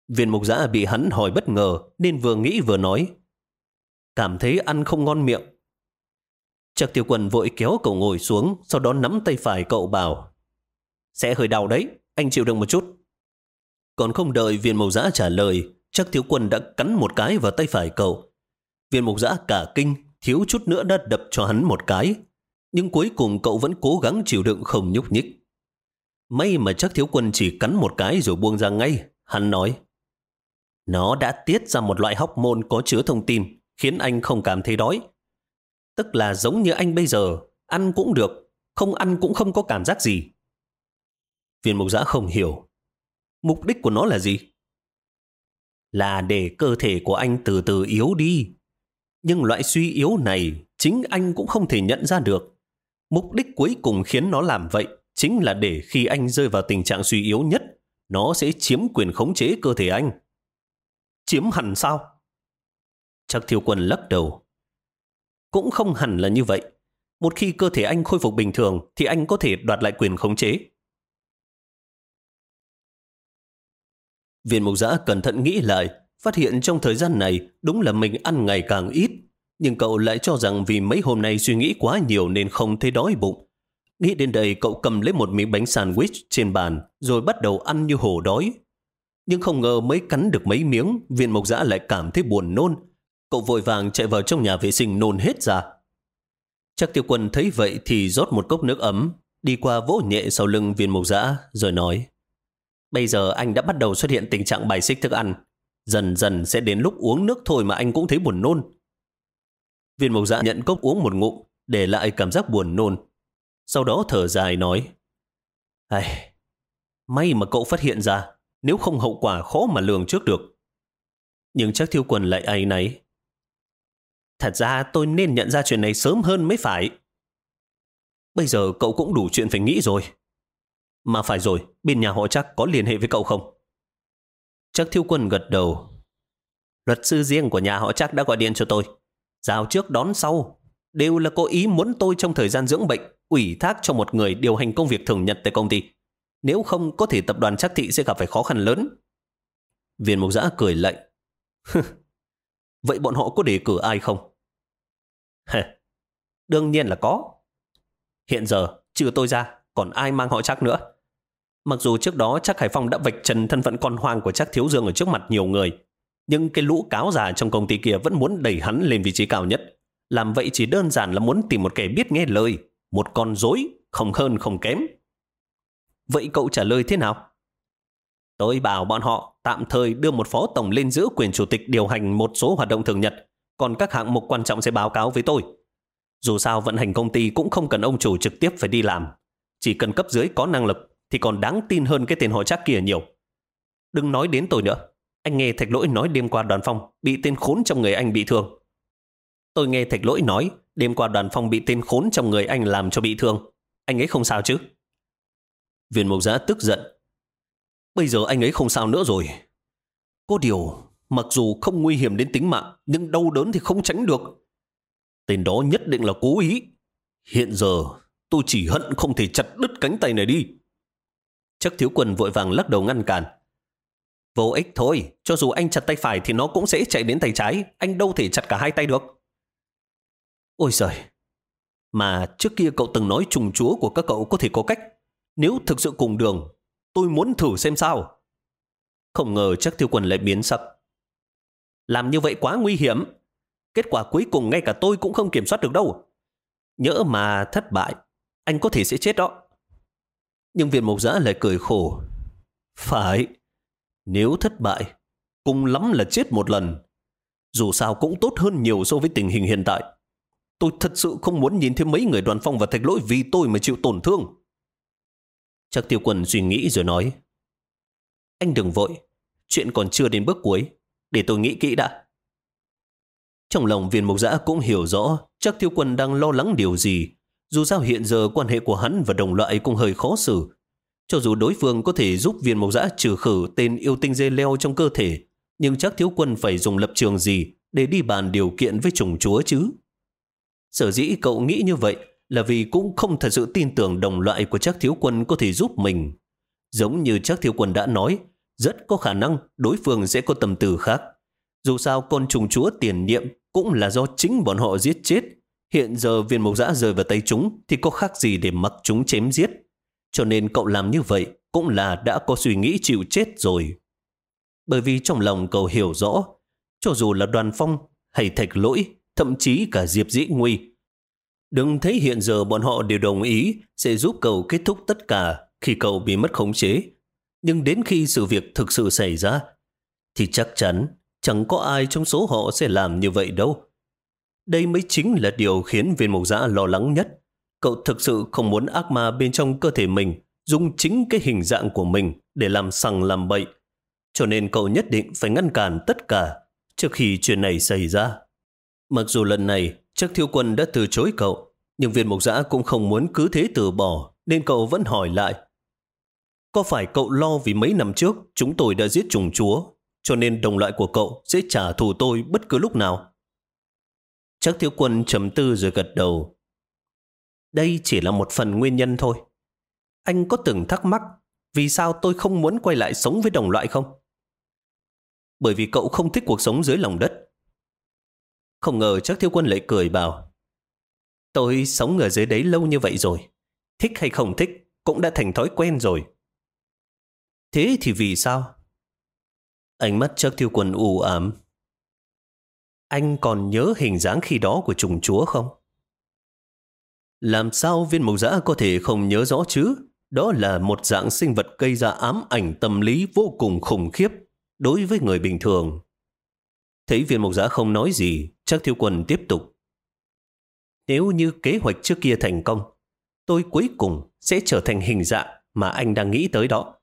Viên mục giã bị hắn hỏi bất ngờ, nên vừa nghĩ vừa nói. Cảm thấy ăn không ngon miệng. Chắc tiêu quân vội kéo cậu ngồi xuống, sau đó nắm tay phải cậu bảo. Sẽ hơi đau đấy, anh chịu đựng một chút. Còn không đợi viên mục giã trả lời, chắc thiếu quân đã cắn một cái vào tay phải cậu. Viên mục giã cả kinh, thiếu chút nữa đã đập cho hắn một cái. Nhưng cuối cùng cậu vẫn cố gắng chịu đựng không nhúc nhích. May mà chắc thiếu quân chỉ cắn một cái rồi buông ra ngay. Hắn nói, nó đã tiết ra một loại hóc môn có chứa thông tin, khiến anh không cảm thấy đói. Tức là giống như anh bây giờ, ăn cũng được, không ăn cũng không có cảm giác gì. Viên mục giã không hiểu. Mục đích của nó là gì? Là để cơ thể của anh từ từ yếu đi. Nhưng loại suy yếu này chính anh cũng không thể nhận ra được. Mục đích cuối cùng khiến nó làm vậy chính là để khi anh rơi vào tình trạng suy yếu nhất, nó sẽ chiếm quyền khống chế cơ thể anh. Chiếm hẳn sao? Chắc thiếu quân lắc đầu. Cũng không hẳn là như vậy. Một khi cơ thể anh khôi phục bình thường thì anh có thể đoạt lại quyền khống chế. Viên mục giã cẩn thận nghĩ lại, phát hiện trong thời gian này đúng là mình ăn ngày càng ít. Nhưng cậu lại cho rằng vì mấy hôm nay suy nghĩ quá nhiều nên không thấy đói bụng. Nghĩ đến đây cậu cầm lấy một miếng bánh sandwich trên bàn rồi bắt đầu ăn như hổ đói. Nhưng không ngờ mới cắn được mấy miếng, viên mộc giã lại cảm thấy buồn nôn. Cậu vội vàng chạy vào trong nhà vệ sinh nôn hết ra. Chắc tiêu quân thấy vậy thì rót một cốc nước ấm, đi qua vỗ nhẹ sau lưng viên mộc giã rồi nói Bây giờ anh đã bắt đầu xuất hiện tình trạng bài xích thức ăn. Dần dần sẽ đến lúc uống nước thôi mà anh cũng thấy buồn nôn. Viên mộc dạ nhận cốc uống một ngụm, để lại cảm giác buồn nôn. Sau đó thở dài nói, Ai, may mà cậu phát hiện ra, nếu không hậu quả khó mà lường trước được. Nhưng chắc thiêu quần lại ai nấy. Thật ra tôi nên nhận ra chuyện này sớm hơn mới phải. Bây giờ cậu cũng đủ chuyện phải nghĩ rồi. Mà phải rồi, bên nhà họ chắc có liên hệ với cậu không? Chắc thiêu quân gật đầu. Luật sư riêng của nhà họ chắc đã gọi điện cho tôi. Giao trước đón sau. Đều là có ý muốn tôi trong thời gian dưỡng bệnh ủy thác cho một người điều hành công việc thường nhật tại công ty. Nếu không, có thể tập đoàn chắc thị sẽ gặp phải khó khăn lớn. Viên mục giã cười lạnh. (laughs) Vậy bọn họ có đề cử ai không? (laughs) Đương nhiên là có. Hiện giờ, trừ tôi ra, còn ai mang họ chắc nữa. Mặc dù trước đó chắc Hải Phong đã vạch trần thân phận con hoang của chắc Thiếu Dương ở trước mặt nhiều người, nhưng cái lũ cáo già trong công ty kia vẫn muốn đẩy hắn lên vị trí cao nhất. Làm vậy chỉ đơn giản là muốn tìm một kẻ biết nghe lời, một con dối, không hơn không kém. Vậy cậu trả lời thế nào? Tôi bảo bọn họ tạm thời đưa một phó tổng lên giữ quyền chủ tịch điều hành một số hoạt động thường nhật, còn các hạng mục quan trọng sẽ báo cáo với tôi. Dù sao vận hành công ty cũng không cần ông chủ trực tiếp phải đi làm. Chỉ cần cấp dưới có năng lực thì còn đáng tin hơn cái tên họ chắc kia nhiều. Đừng nói đến tôi nữa. Anh nghe Thạch Lỗi nói đêm qua đoàn phong bị tên khốn trong người anh bị thương. Tôi nghe Thạch Lỗi nói đêm qua đoàn phong bị tên khốn trong người anh làm cho bị thương. Anh ấy không sao chứ? Viên mộc giã tức giận. Bây giờ anh ấy không sao nữa rồi. Có điều, mặc dù không nguy hiểm đến tính mạng, nhưng đau đớn thì không tránh được. Tên đó nhất định là cố ý. Hiện giờ, tôi chỉ hận không thể chặt đứt cánh tay này đi. Chắc thiếu quần vội vàng lắc đầu ngăn cản. Vô ích thôi, cho dù anh chặt tay phải thì nó cũng sẽ chạy đến tay trái, anh đâu thể chặt cả hai tay được. Ôi giời, mà trước kia cậu từng nói trùng chúa của các cậu có thể có cách. Nếu thực sự cùng đường, tôi muốn thử xem sao. Không ngờ chắc thiếu quần lại biến sắc. Làm như vậy quá nguy hiểm. Kết quả cuối cùng ngay cả tôi cũng không kiểm soát được đâu. Nhỡ mà thất bại, anh có thể sẽ chết đó. Nhưng viên mộc giã lại cười khổ. Phải, nếu thất bại, cùng lắm là chết một lần. Dù sao cũng tốt hơn nhiều so với tình hình hiện tại. Tôi thật sự không muốn nhìn thêm mấy người đoàn phong và thạch lỗi vì tôi mà chịu tổn thương. Chắc tiêu quần suy nghĩ rồi nói. Anh đừng vội, chuyện còn chưa đến bước cuối, để tôi nghĩ kỹ đã. Trong lòng viên mục giã cũng hiểu rõ chắc tiêu quân đang lo lắng điều gì. Dù sao hiện giờ quan hệ của hắn và đồng loại cũng hơi khó xử. Cho dù đối phương có thể giúp viên mộc giã trừ khử tên yêu tinh dê leo trong cơ thể, nhưng chắc thiếu quân phải dùng lập trường gì để đi bàn điều kiện với chủng chúa chứ. Sở dĩ cậu nghĩ như vậy là vì cũng không thật sự tin tưởng đồng loại của chắc thiếu quân có thể giúp mình. Giống như chắc thiếu quân đã nói, rất có khả năng đối phương sẽ có tầm từ khác. Dù sao con trùng chúa tiền nhiệm cũng là do chính bọn họ giết chết. Hiện giờ viên mộc giã rơi vào tay chúng thì có khác gì để mặc chúng chém giết. Cho nên cậu làm như vậy cũng là đã có suy nghĩ chịu chết rồi. Bởi vì trong lòng cậu hiểu rõ, cho dù là đoàn phong hay thạch lỗi, thậm chí cả Diệp Dĩ Nguy, đừng thấy hiện giờ bọn họ đều đồng ý sẽ giúp cậu kết thúc tất cả khi cậu bị mất khống chế. Nhưng đến khi sự việc thực sự xảy ra, thì chắc chắn chẳng có ai trong số họ sẽ làm như vậy đâu. Đây mới chính là điều khiến viên mục giã lo lắng nhất. Cậu thực sự không muốn ác ma bên trong cơ thể mình dùng chính cái hình dạng của mình để làm sằng làm bậy. Cho nên cậu nhất định phải ngăn cản tất cả trước khi chuyện này xảy ra. Mặc dù lần này chắc thiếu quân đã từ chối cậu, nhưng viên mục giã cũng không muốn cứ thế từ bỏ, nên cậu vẫn hỏi lại. Có phải cậu lo vì mấy năm trước chúng tôi đã giết trùng chúa, cho nên đồng loại của cậu sẽ trả thù tôi bất cứ lúc nào? Chắc thiếu quân trầm tư rồi gật đầu. Đây chỉ là một phần nguyên nhân thôi. Anh có từng thắc mắc vì sao tôi không muốn quay lại sống với đồng loại không? Bởi vì cậu không thích cuộc sống dưới lòng đất. Không ngờ chắc thiếu quân lại cười bảo. Tôi sống ở dưới đấy lâu như vậy rồi. Thích hay không thích cũng đã thành thói quen rồi. Thế thì vì sao? Ánh mắt chắc thiếu quân u ám. Anh còn nhớ hình dáng khi đó của trùng chúa không? Làm sao viên mộc giã có thể không nhớ rõ chứ? Đó là một dạng sinh vật gây ra ám ảnh tâm lý vô cùng khủng khiếp đối với người bình thường. Thấy viên mộc giã không nói gì, chắc thiếu quân tiếp tục. Nếu như kế hoạch trước kia thành công, tôi cuối cùng sẽ trở thành hình dạng mà anh đang nghĩ tới đó.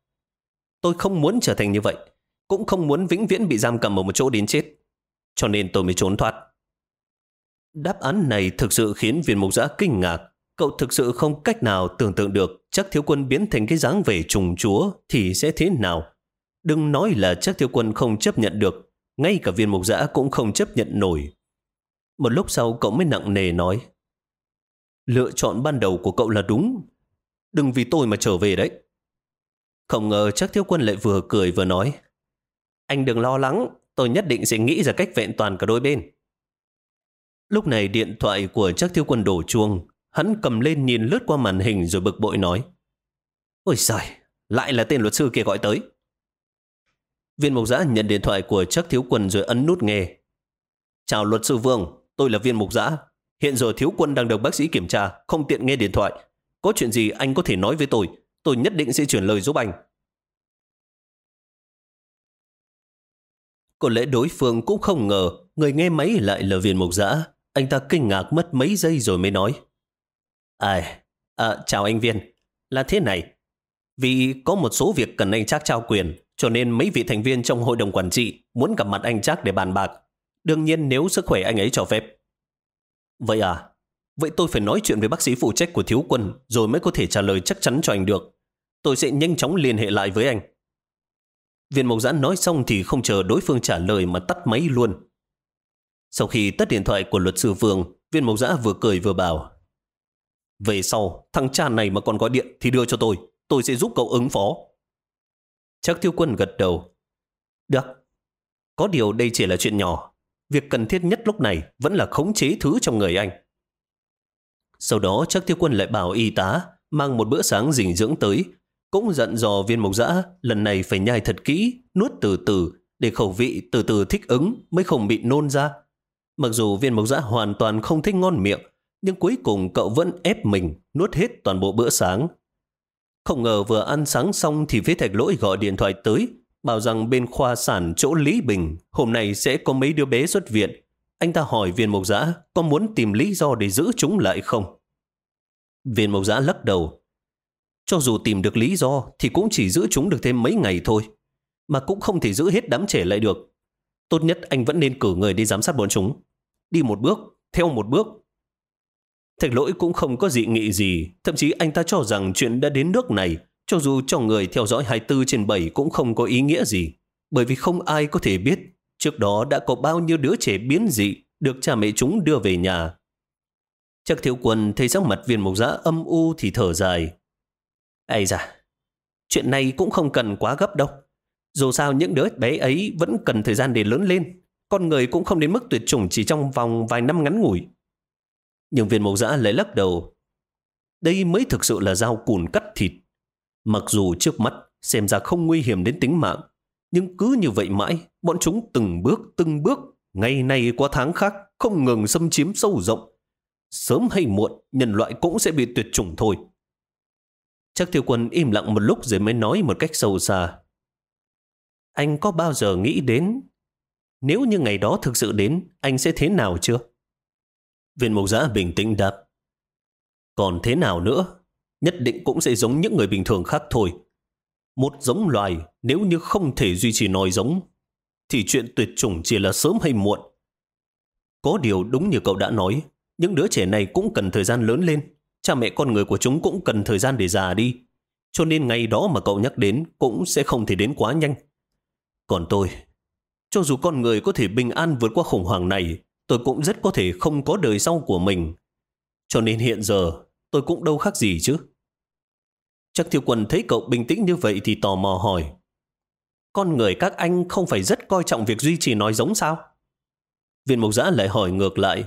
Tôi không muốn trở thành như vậy, cũng không muốn vĩnh viễn bị giam cầm ở một chỗ đến chết. Cho nên tôi mới trốn thoát. Đáp án này thực sự khiến viên mục giã kinh ngạc. Cậu thực sự không cách nào tưởng tượng được chắc thiếu quân biến thành cái dáng vẻ trùng chúa thì sẽ thế nào. Đừng nói là chắc thiếu quân không chấp nhận được, ngay cả viên mục giã cũng không chấp nhận nổi. Một lúc sau cậu mới nặng nề nói Lựa chọn ban đầu của cậu là đúng. Đừng vì tôi mà trở về đấy. Không ngờ chắc thiếu quân lại vừa cười vừa nói Anh đừng lo lắng, tôi nhất định sẽ nghĩ ra cách vẹn toàn cả đôi bên. Lúc này điện thoại của chắc thiếu quân đổ chuông. Hắn cầm lên nhìn lướt qua màn hình rồi bực bội nói. Ôi trời, lại là tên luật sư kia gọi tới. Viên mục giã nhận điện thoại của chắc thiếu quân rồi ấn nút nghe. Chào luật sư Vương, tôi là viên mục giã. Hiện giờ thiếu quân đang được bác sĩ kiểm tra, không tiện nghe điện thoại. Có chuyện gì anh có thể nói với tôi, tôi nhất định sẽ chuyển lời giúp anh. Có lẽ đối phương cũng không ngờ người nghe máy lại là viên mục giã. Anh ta kinh ngạc mất mấy giây rồi mới nói. À, à, chào anh Viên. Là thế này. Vì có một số việc cần anh Trác trao quyền, cho nên mấy vị thành viên trong hội đồng quản trị muốn gặp mặt anh Trác để bàn bạc. Đương nhiên nếu sức khỏe anh ấy cho phép. Vậy à? Vậy tôi phải nói chuyện với bác sĩ phụ trách của thiếu quân rồi mới có thể trả lời chắc chắn cho anh được. Tôi sẽ nhanh chóng liên hệ lại với anh. Viên Mộc Giãn nói xong thì không chờ đối phương trả lời mà tắt máy luôn. Sau khi tắt điện thoại của luật sư Vương, viên Mộc Giã vừa cười vừa bảo Về sau, thằng cha này mà còn gọi điện thì đưa cho tôi. Tôi sẽ giúp cậu ứng phó. Chắc tiêu quân gật đầu. Được. Có điều đây chỉ là chuyện nhỏ. Việc cần thiết nhất lúc này vẫn là khống chế thứ trong người anh. Sau đó chắc tiêu quân lại bảo y tá mang một bữa sáng dinh dưỡng tới cũng dặn dò viên mộc dã lần này phải nhai thật kỹ, nuốt từ từ, để khẩu vị từ từ thích ứng mới không bị nôn ra. Mặc dù viên mộc dã hoàn toàn không thích ngon miệng, nhưng cuối cùng cậu vẫn ép mình nuốt hết toàn bộ bữa sáng. Không ngờ vừa ăn sáng xong thì phía thạch lỗi gọi điện thoại tới, bảo rằng bên khoa sản chỗ Lý Bình hôm nay sẽ có mấy đứa bé xuất viện. Anh ta hỏi viên mộc dã có muốn tìm lý do để giữ chúng lại không? Viên mộc dã lắc đầu, cho dù tìm được lý do thì cũng chỉ giữ chúng được thêm mấy ngày thôi. Mà cũng không thể giữ hết đám trẻ lại được. Tốt nhất anh vẫn nên cử người đi giám sát bọn chúng. Đi một bước, theo một bước. Thạch lỗi cũng không có dị nghị gì. Thậm chí anh ta cho rằng chuyện đã đến nước này, cho dù cho người theo dõi 24 trên 7 cũng không có ý nghĩa gì. Bởi vì không ai có thể biết trước đó đã có bao nhiêu đứa trẻ biến dị được cha mẹ chúng đưa về nhà. Chắc thiếu quân thấy sắc mặt viên mục giã âm u thì thở dài. Ây da, chuyện này cũng không cần quá gấp đâu. Dù sao những đứa bé ấy vẫn cần thời gian để lớn lên. Con người cũng không đến mức tuyệt chủng chỉ trong vòng vài năm ngắn ngủi. Nhưng viên mộc giã lấy lắc đầu. Đây mới thực sự là dao cùn cắt thịt. Mặc dù trước mắt xem ra không nguy hiểm đến tính mạng, nhưng cứ như vậy mãi, bọn chúng từng bước từng bước, ngày này qua tháng khác, không ngừng xâm chiếm sâu rộng. Sớm hay muộn, nhân loại cũng sẽ bị tuyệt chủng thôi. Chắc thiếu quân im lặng một lúc rồi mới nói một cách sâu xa. Anh có bao giờ nghĩ đến nếu như ngày đó thực sự đến, anh sẽ thế nào chưa? Viên mộc giã bình tĩnh đáp. Còn thế nào nữa? Nhất định cũng sẽ giống những người bình thường khác thôi. Một giống loài nếu như không thể duy trì nòi giống thì chuyện tuyệt chủng chỉ là sớm hay muộn. Có điều đúng như cậu đã nói, những đứa trẻ này cũng cần thời gian lớn lên cha mẹ con người của chúng cũng cần thời gian để già đi. Cho nên ngày đó mà cậu nhắc đến cũng sẽ không thể đến quá nhanh. Còn tôi, cho dù con người có thể bình an vượt qua khủng hoảng này, tôi cũng rất có thể không có đời sau của mình. Cho nên hiện giờ, tôi cũng đâu khác gì chứ. Chắc thiếu quân thấy cậu bình tĩnh như vậy thì tò mò hỏi. Con người các anh không phải rất coi trọng việc duy trì nói giống sao? Viên mục giã lại hỏi ngược lại.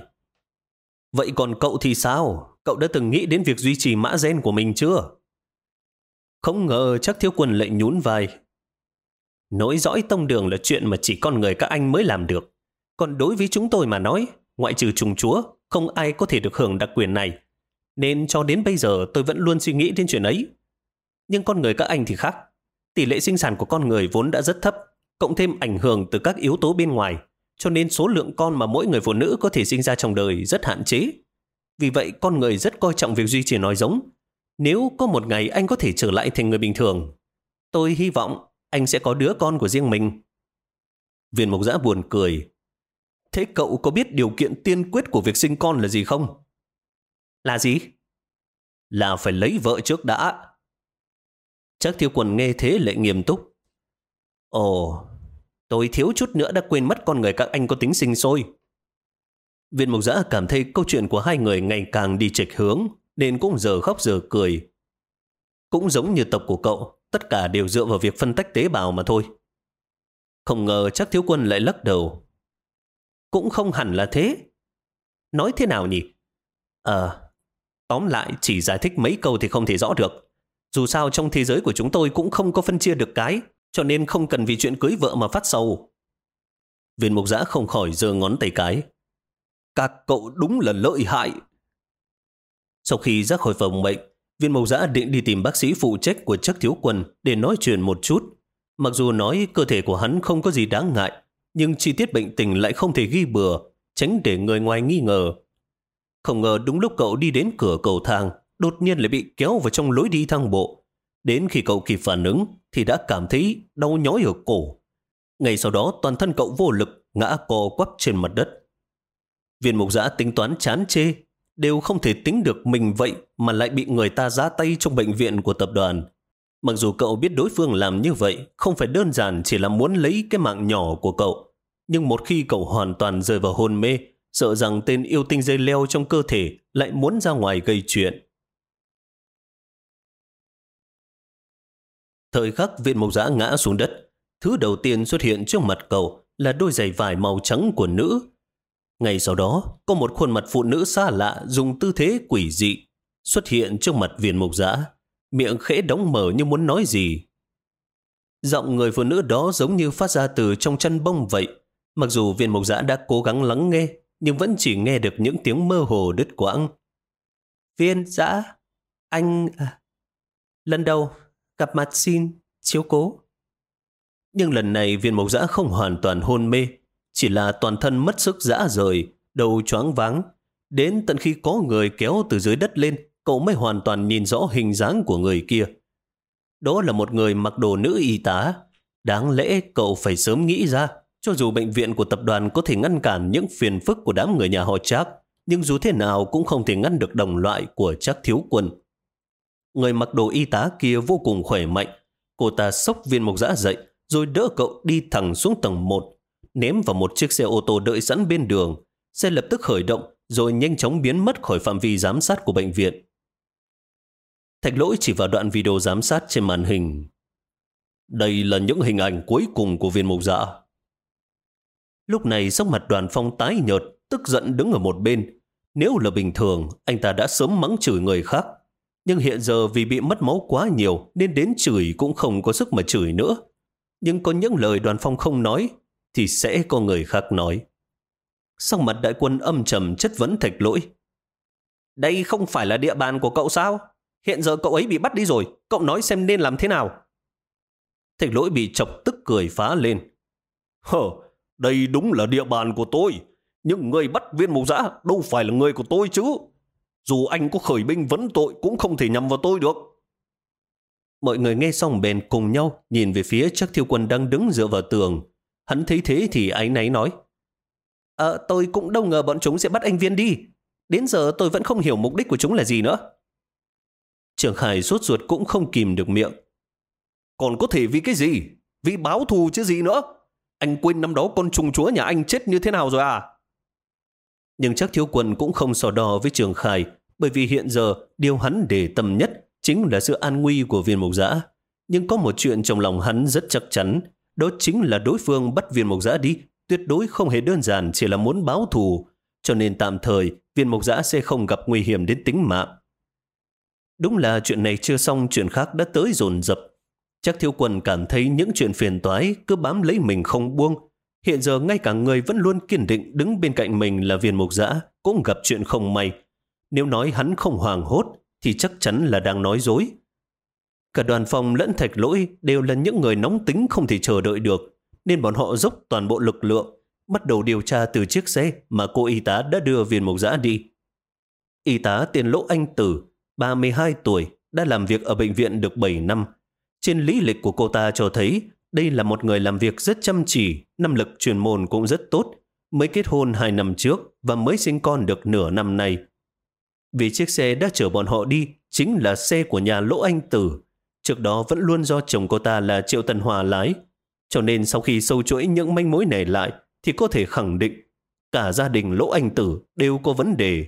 Vậy còn cậu thì sao? Cậu đã từng nghĩ đến việc duy trì mã gen của mình chưa? Không ngờ chắc thiếu quân lại nhún vai. Nối dõi tông đường là chuyện mà chỉ con người các anh mới làm được. Còn đối với chúng tôi mà nói, ngoại trừ trùng chúa, không ai có thể được hưởng đặc quyền này. Nên cho đến bây giờ tôi vẫn luôn suy nghĩ đến chuyện ấy. Nhưng con người các anh thì khác. Tỷ lệ sinh sản của con người vốn đã rất thấp, cộng thêm ảnh hưởng từ các yếu tố bên ngoài, cho nên số lượng con mà mỗi người phụ nữ có thể sinh ra trong đời rất hạn chế. Vì vậy con người rất coi trọng việc duy trì nói giống. Nếu có một ngày anh có thể trở lại thành người bình thường, tôi hy vọng anh sẽ có đứa con của riêng mình. Viên mộc giã buồn cười. Thế cậu có biết điều kiện tiên quyết của việc sinh con là gì không? Là gì? Là phải lấy vợ trước đã. Chắc thiếu quần nghe thế lại nghiêm túc. Ồ, tôi thiếu chút nữa đã quên mất con người các anh có tính sinh sôi. Viên mục giã cảm thấy câu chuyện của hai người ngày càng đi trịch hướng, nên cũng giờ khóc giờ cười. Cũng giống như tộc của cậu, tất cả đều dựa vào việc phân tách tế bào mà thôi. Không ngờ chắc thiếu quân lại lắc đầu. Cũng không hẳn là thế. Nói thế nào nhỉ? Ờ, tóm lại chỉ giải thích mấy câu thì không thể rõ được. Dù sao trong thế giới của chúng tôi cũng không có phân chia được cái, cho nên không cần vì chuyện cưới vợ mà phát sầu. Viên mục giã không khỏi giơ ngón tay cái. Các cậu đúng là lợi hại. Sau khi ra khỏi phòng bệnh, viên mục giã định đi tìm bác sĩ phụ trách của chắc thiếu quân để nói chuyện một chút. Mặc dù nói cơ thể của hắn không có gì đáng ngại, nhưng chi tiết bệnh tình lại không thể ghi bừa, tránh để người ngoài nghi ngờ. Không ngờ đúng lúc cậu đi đến cửa cầu thang, đột nhiên lại bị kéo vào trong lối đi thang bộ. Đến khi cậu kịp phản ứng thì đã cảm thấy đau nhói ở cổ. Ngay sau đó toàn thân cậu vô lực ngã co quắp trên mặt đất. Viên mục giã tính toán chán chê, đều không thể tính được mình vậy mà lại bị người ta ra tay trong bệnh viện của tập đoàn. Mặc dù cậu biết đối phương làm như vậy không phải đơn giản chỉ là muốn lấy cái mạng nhỏ của cậu, nhưng một khi cậu hoàn toàn rơi vào hôn mê, sợ rằng tên yêu tinh dây leo trong cơ thể lại muốn ra ngoài gây chuyện. Thời khắc viện mộc giã ngã xuống đất, thứ đầu tiên xuất hiện trước mặt cậu là đôi giày vải màu trắng của nữ. Ngay sau đó, có một khuôn mặt phụ nữ xa lạ dùng tư thế quỷ dị xuất hiện trước mặt viên mộc giã, miệng khẽ đóng mở như muốn nói gì. Giọng người phụ nữ đó giống như phát ra từ trong chân bông vậy. Mặc dù viên mộc giã đã cố gắng lắng nghe, nhưng vẫn chỉ nghe được những tiếng mơ hồ đứt quãng. Viên giã, anh... À, lần đầu gặp mặt xin, chiếu cố. Nhưng lần này viên mộc giã không hoàn toàn hôn mê, chỉ là toàn thân mất sức dã rời, đầu choáng váng. Đến tận khi có người kéo từ dưới đất lên, cậu mới hoàn toàn nhìn rõ hình dáng của người kia. Đó là một người mặc đồ nữ y tá. Đáng lẽ cậu phải sớm nghĩ ra, cho dù bệnh viện của tập đoàn có thể ngăn cản những phiền phức của đám người nhà họ Trác, nhưng dù thế nào cũng không thể ngăn được đồng loại của Trác Thiếu Quân. Người mặc đồ y tá kia vô cùng khỏe mạnh. Cô ta sốc viên mộc giã dậy, rồi đỡ cậu đi thẳng xuống tầng 1, ném vào một chiếc xe ô tô đợi sẵn bên đường. Xe lập tức khởi động, rồi nhanh chóng biến mất khỏi phạm vi giám sát của bệnh viện. Thạch lỗi chỉ vào đoạn video giám sát trên màn hình. Đây là những hình ảnh cuối cùng của viên mục dạ. Lúc này sắc mặt đoàn phong tái nhợt, tức giận đứng ở một bên. Nếu là bình thường, anh ta đã sớm mắng chửi người khác. Nhưng hiện giờ vì bị mất máu quá nhiều nên đến chửi cũng không có sức mà chửi nữa. Nhưng có những lời đoàn phong không nói thì sẽ có người khác nói. Sau mặt đại quân âm trầm chất vấn thạch lỗi. Đây không phải là địa bàn của cậu sao? Hiện giờ cậu ấy bị bắt đi rồi, cậu nói xem nên làm thế nào. Thạch lỗi bị chọc tức cười phá lên. Hờ, đây đúng là địa bàn của tôi. Nhưng người bắt viên mục giã đâu phải là người của tôi chứ. Dù anh có khởi binh vấn tội cũng không thể nhầm vào tôi được. Mọi người nghe xong bèn cùng nhau nhìn về phía chắc thiêu quân đang đứng dựa vào tường. Hắn thấy thế thì áy náy nói. Ờ, tôi cũng đâu ngờ bọn chúng sẽ bắt anh Viên đi. Đến giờ tôi vẫn không hiểu mục đích của chúng là gì nữa. Trường Khải sốt ruột cũng không kìm được miệng. Còn có thể vì cái gì? Vì báo thù chứ gì nữa? Anh quên năm đó con trùng chúa nhà anh chết như thế nào rồi à? Nhưng chắc thiếu quân cũng không so đo với Trường Khải, bởi vì hiện giờ điều hắn để tâm nhất chính là sự an nguy của viên mục giã. Nhưng có một chuyện trong lòng hắn rất chắc chắn, đó chính là đối phương bắt viên Mộc giã đi, tuyệt đối không hề đơn giản chỉ là muốn báo thù, cho nên tạm thời viên Mộc giã sẽ không gặp nguy hiểm đến tính mạng. Đúng là chuyện này chưa xong chuyện khác đã tới dồn dập. Chắc thiếu quân cảm thấy những chuyện phiền toái cứ bám lấy mình không buông. Hiện giờ ngay cả người vẫn luôn kiên định đứng bên cạnh mình là viên mục giã cũng gặp chuyện không may. Nếu nói hắn không hoàng hốt thì chắc chắn là đang nói dối. Cả đoàn phòng lẫn thạch lỗi đều là những người nóng tính không thể chờ đợi được, nên bọn họ dốc toàn bộ lực lượng, bắt đầu điều tra từ chiếc xe mà cô y tá đã đưa viên mộc giã đi. Y tá tiền lỗ anh tử, 32 tuổi, đã làm việc ở bệnh viện được 7 năm. Trên lý lịch của cô ta cho thấy đây là một người làm việc rất chăm chỉ, năng lực chuyên môn cũng rất tốt, mới kết hôn 2 năm trước và mới sinh con được nửa năm nay. Vì chiếc xe đã chở bọn họ đi chính là xe của nhà Lỗ Anh Tử. Trước đó vẫn luôn do chồng cô ta là Triệu Tần Hòa lái. Cho nên sau khi sâu chuỗi những manh mối này lại thì có thể khẳng định cả gia đình Lỗ Anh Tử đều có vấn đề.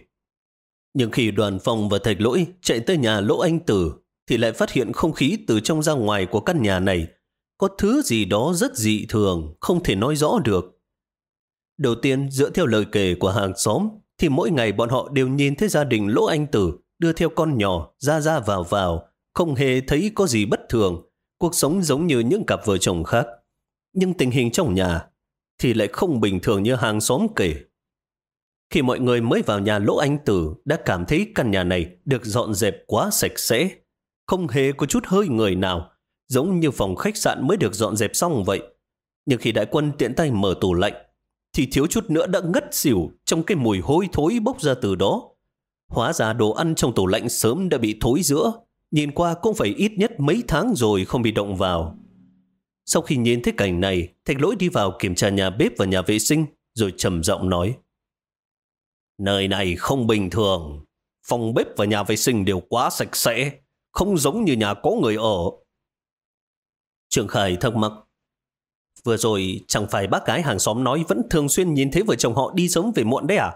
Nhưng khi đoàn phòng và thạch lỗi chạy tới nhà Lỗ Anh Tử thì lại phát hiện không khí từ trong ra ngoài của căn nhà này có thứ gì đó rất dị thường, không thể nói rõ được. Đầu tiên, dựa theo lời kể của hàng xóm, thì mỗi ngày bọn họ đều nhìn thấy gia đình Lỗ Anh Tử đưa theo con nhỏ ra ra vào vào, không hề thấy có gì bất thường, cuộc sống giống như những cặp vợ chồng khác. Nhưng tình hình trong nhà thì lại không bình thường như hàng xóm kể. Khi mọi người mới vào nhà Lỗ Anh Tử đã cảm thấy căn nhà này được dọn dẹp quá sạch sẽ, không hề có chút hơi người nào, giống như phòng khách sạn mới được dọn dẹp xong vậy. Nhưng khi đại quân tiện tay mở tủ lạnh, thì thiếu chút nữa đã ngất xỉu trong cái mùi hôi thối bốc ra từ đó. Hóa ra đồ ăn trong tủ lạnh sớm đã bị thối giữa, nhìn qua cũng phải ít nhất mấy tháng rồi không bị động vào. Sau khi nhìn thấy cảnh này, Thạch Lỗi đi vào kiểm tra nhà bếp và nhà vệ sinh, rồi trầm giọng nói. Nơi này không bình thường, phòng bếp và nhà vệ sinh đều quá sạch sẽ, không giống như nhà có người ở. Trường Khải thắc mắc. Vừa rồi chẳng phải bác gái hàng xóm nói vẫn thường xuyên nhìn thấy vợ chồng họ đi sớm về muộn đấy à?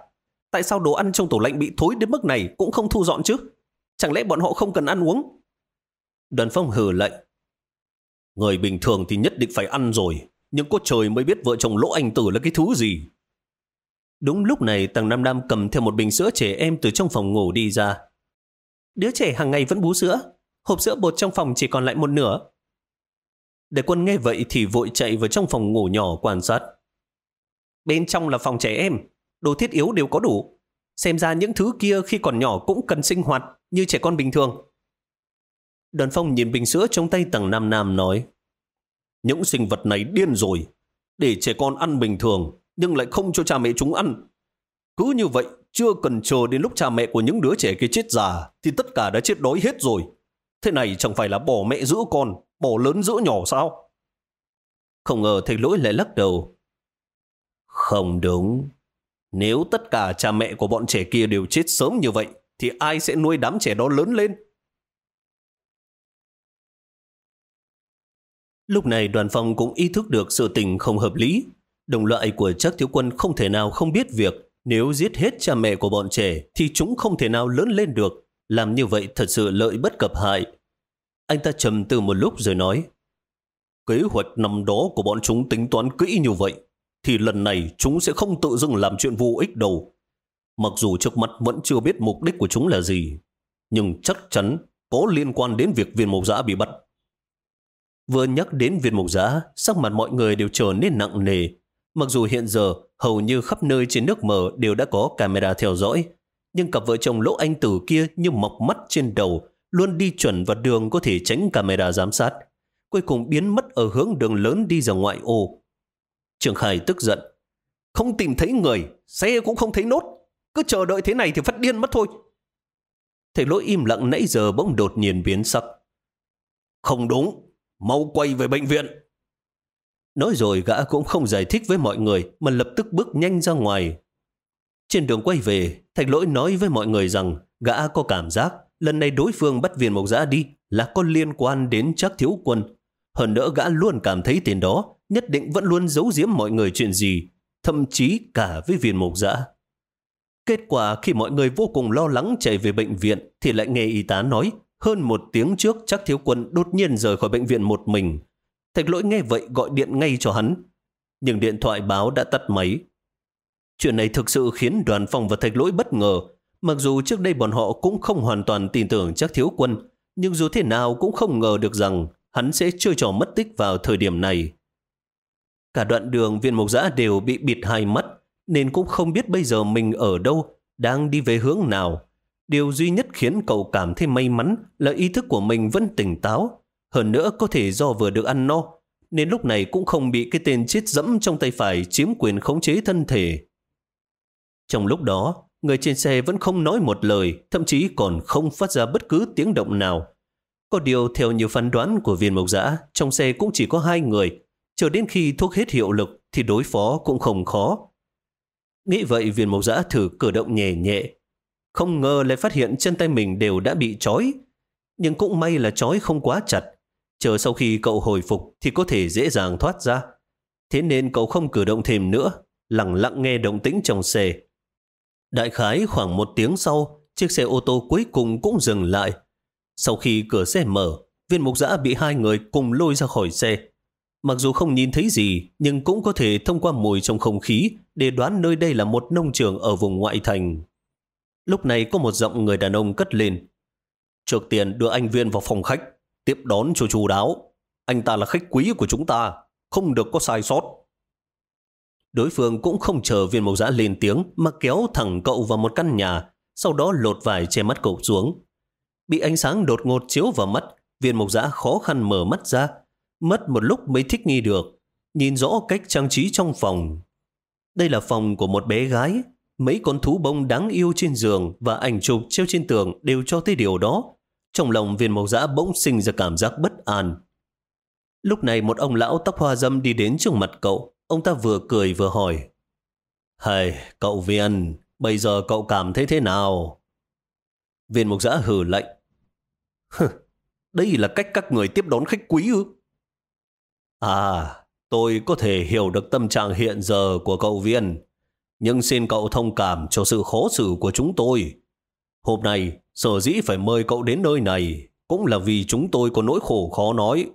Tại sao đồ ăn trong tủ lạnh bị thối đến mức này cũng không thu dọn chứ? Chẳng lẽ bọn họ không cần ăn uống? Đoàn phong hừ lệnh. Người bình thường thì nhất định phải ăn rồi, nhưng có trời mới biết vợ chồng lỗ anh tử là cái thứ gì. Đúng lúc này tàng Nam Nam cầm theo một bình sữa trẻ em từ trong phòng ngủ đi ra. Đứa trẻ hàng ngày vẫn bú sữa, hộp sữa bột trong phòng chỉ còn lại một nửa. Để quân nghe vậy thì vội chạy vào trong phòng ngủ nhỏ quan sát. Bên trong là phòng trẻ em, đồ thiết yếu đều có đủ. Xem ra những thứ kia khi còn nhỏ cũng cần sinh hoạt như trẻ con bình thường. Đoàn phong nhìn bình sữa trong tay tầng Nam Nam nói Những sinh vật này điên rồi. Để trẻ con ăn bình thường nhưng lại không cho cha mẹ chúng ăn. Cứ như vậy, chưa cần chờ đến lúc cha mẹ của những đứa trẻ kia chết già thì tất cả đã chết đói hết rồi. Thế này chẳng phải là bỏ mẹ giữ con, bỏ lớn giữ nhỏ sao? Không ngờ thầy lỗi lại lắc đầu. Không đúng. Nếu tất cả cha mẹ của bọn trẻ kia đều chết sớm như vậy, thì ai sẽ nuôi đám trẻ đó lớn lên? Lúc này đoàn phòng cũng ý thức được sự tình không hợp lý. Đồng loại của chắc thiếu quân không thể nào không biết việc nếu giết hết cha mẹ của bọn trẻ thì chúng không thể nào lớn lên được. Làm như vậy thật sự lợi bất cập hại. Anh ta trầm tư một lúc rồi nói Kế hoạch năm đó của bọn chúng tính toán kỹ như vậy thì lần này chúng sẽ không tự dưng làm chuyện vô ích đâu. Mặc dù trước mắt vẫn chưa biết mục đích của chúng là gì, nhưng chắc chắn có liên quan đến việc viên mộc giã bị bắt. Vừa nhắc đến viên mộc giã, sắc mặt mọi người đều trở nên nặng nề. Mặc dù hiện giờ hầu như khắp nơi trên nước mở đều đã có camera theo dõi, nhưng cặp vợ chồng lỗ anh tử kia như mọc mắt trên đầu, luôn đi chuẩn vào đường có thể tránh camera giám sát. Cuối cùng biến mất ở hướng đường lớn đi ra ngoại ô. Trường Khải tức giận. Không tìm thấy người, xe cũng không thấy nốt. Cứ chờ đợi thế này thì phát điên mất thôi. Thầy lỗi im lặng nãy giờ bỗng đột nhiên biến sắc. Không đúng, mau quay về bệnh viện. Nói rồi gã cũng không giải thích với mọi người mà lập tức bước nhanh ra ngoài. Trên đường quay về, thạch lỗi nói với mọi người rằng gã có cảm giác lần này đối phương bắt viên mộc giã đi là có liên quan đến chắc thiếu quân. Hơn nữa gã luôn cảm thấy tiền đó nhất định vẫn luôn giấu giếm mọi người chuyện gì, thậm chí cả với viên mộc dã. Kết quả khi mọi người vô cùng lo lắng chạy về bệnh viện thì lại nghe y tá nói hơn một tiếng trước chắc thiếu quân đột nhiên rời khỏi bệnh viện một mình. Thạch lỗi nghe vậy gọi điện ngay cho hắn. Nhưng điện thoại báo đã tắt máy. Chuyện này thực sự khiến đoàn phòng và thạch lỗi bất ngờ. Mặc dù trước đây bọn họ cũng không hoàn toàn tin tưởng chắc thiếu quân, nhưng dù thế nào cũng không ngờ được rằng hắn sẽ chơi trò mất tích vào thời điểm này. Cả đoạn đường viên mộc giã đều bị bịt hai mắt, nên cũng không biết bây giờ mình ở đâu, đang đi về hướng nào. Điều duy nhất khiến cậu cảm thấy may mắn là ý thức của mình vẫn tỉnh táo. Hơn nữa có thể do vừa được ăn no, nên lúc này cũng không bị cái tên chết dẫm trong tay phải chiếm quyền khống chế thân thể. Trong lúc đó, người trên xe vẫn không nói một lời, thậm chí còn không phát ra bất cứ tiếng động nào. Có điều theo nhiều phán đoán của viên mộc giã, trong xe cũng chỉ có hai người, Chờ đến khi thuốc hết hiệu lực thì đối phó cũng không khó. Nghĩ vậy viên mộc giã thử cử động nhẹ nhẹ. Không ngờ lại phát hiện chân tay mình đều đã bị trói. Nhưng cũng may là trói không quá chặt. Chờ sau khi cậu hồi phục thì có thể dễ dàng thoát ra. Thế nên cậu không cử động thêm nữa, lặng lặng nghe động tĩnh trong xe. Đại khái khoảng một tiếng sau, chiếc xe ô tô cuối cùng cũng dừng lại. Sau khi cửa xe mở, viên mục giã bị hai người cùng lôi ra khỏi xe. Mặc dù không nhìn thấy gì, nhưng cũng có thể thông qua mùi trong không khí để đoán nơi đây là một nông trường ở vùng ngoại thành. Lúc này có một giọng người đàn ông cất lên. Trước tiền đưa anh Viên vào phòng khách, tiếp đón cho chú đáo. Anh ta là khách quý của chúng ta, không được có sai sót. Đối phương cũng không chờ viên mộc giã lên tiếng mà kéo thẳng cậu vào một căn nhà, sau đó lột vải che mắt cậu xuống. Bị ánh sáng đột ngột chiếu vào mắt, viên mộc giã khó khăn mở mắt ra, mất một lúc mới thích nghi được, nhìn rõ cách trang trí trong phòng. Đây là phòng của một bé gái, mấy con thú bông đáng yêu trên giường và ảnh chụp treo trên tường đều cho thấy điều đó. Trong lòng viên mộc giã bỗng sinh ra cảm giác bất an. Lúc này một ông lão tóc hoa dâm đi đến trước mặt cậu. Ông ta vừa cười vừa hỏi. Hầy, cậu viên, bây giờ cậu cảm thấy thế nào? Viên mục giã hừ lạnh. Đây là cách các người tiếp đón khách quý ư? À, tôi có thể hiểu được tâm trạng hiện giờ của cậu viên, nhưng xin cậu thông cảm cho sự khó xử của chúng tôi. Hôm nay, sở dĩ phải mời cậu đến nơi này, cũng là vì chúng tôi có nỗi khổ khó nói.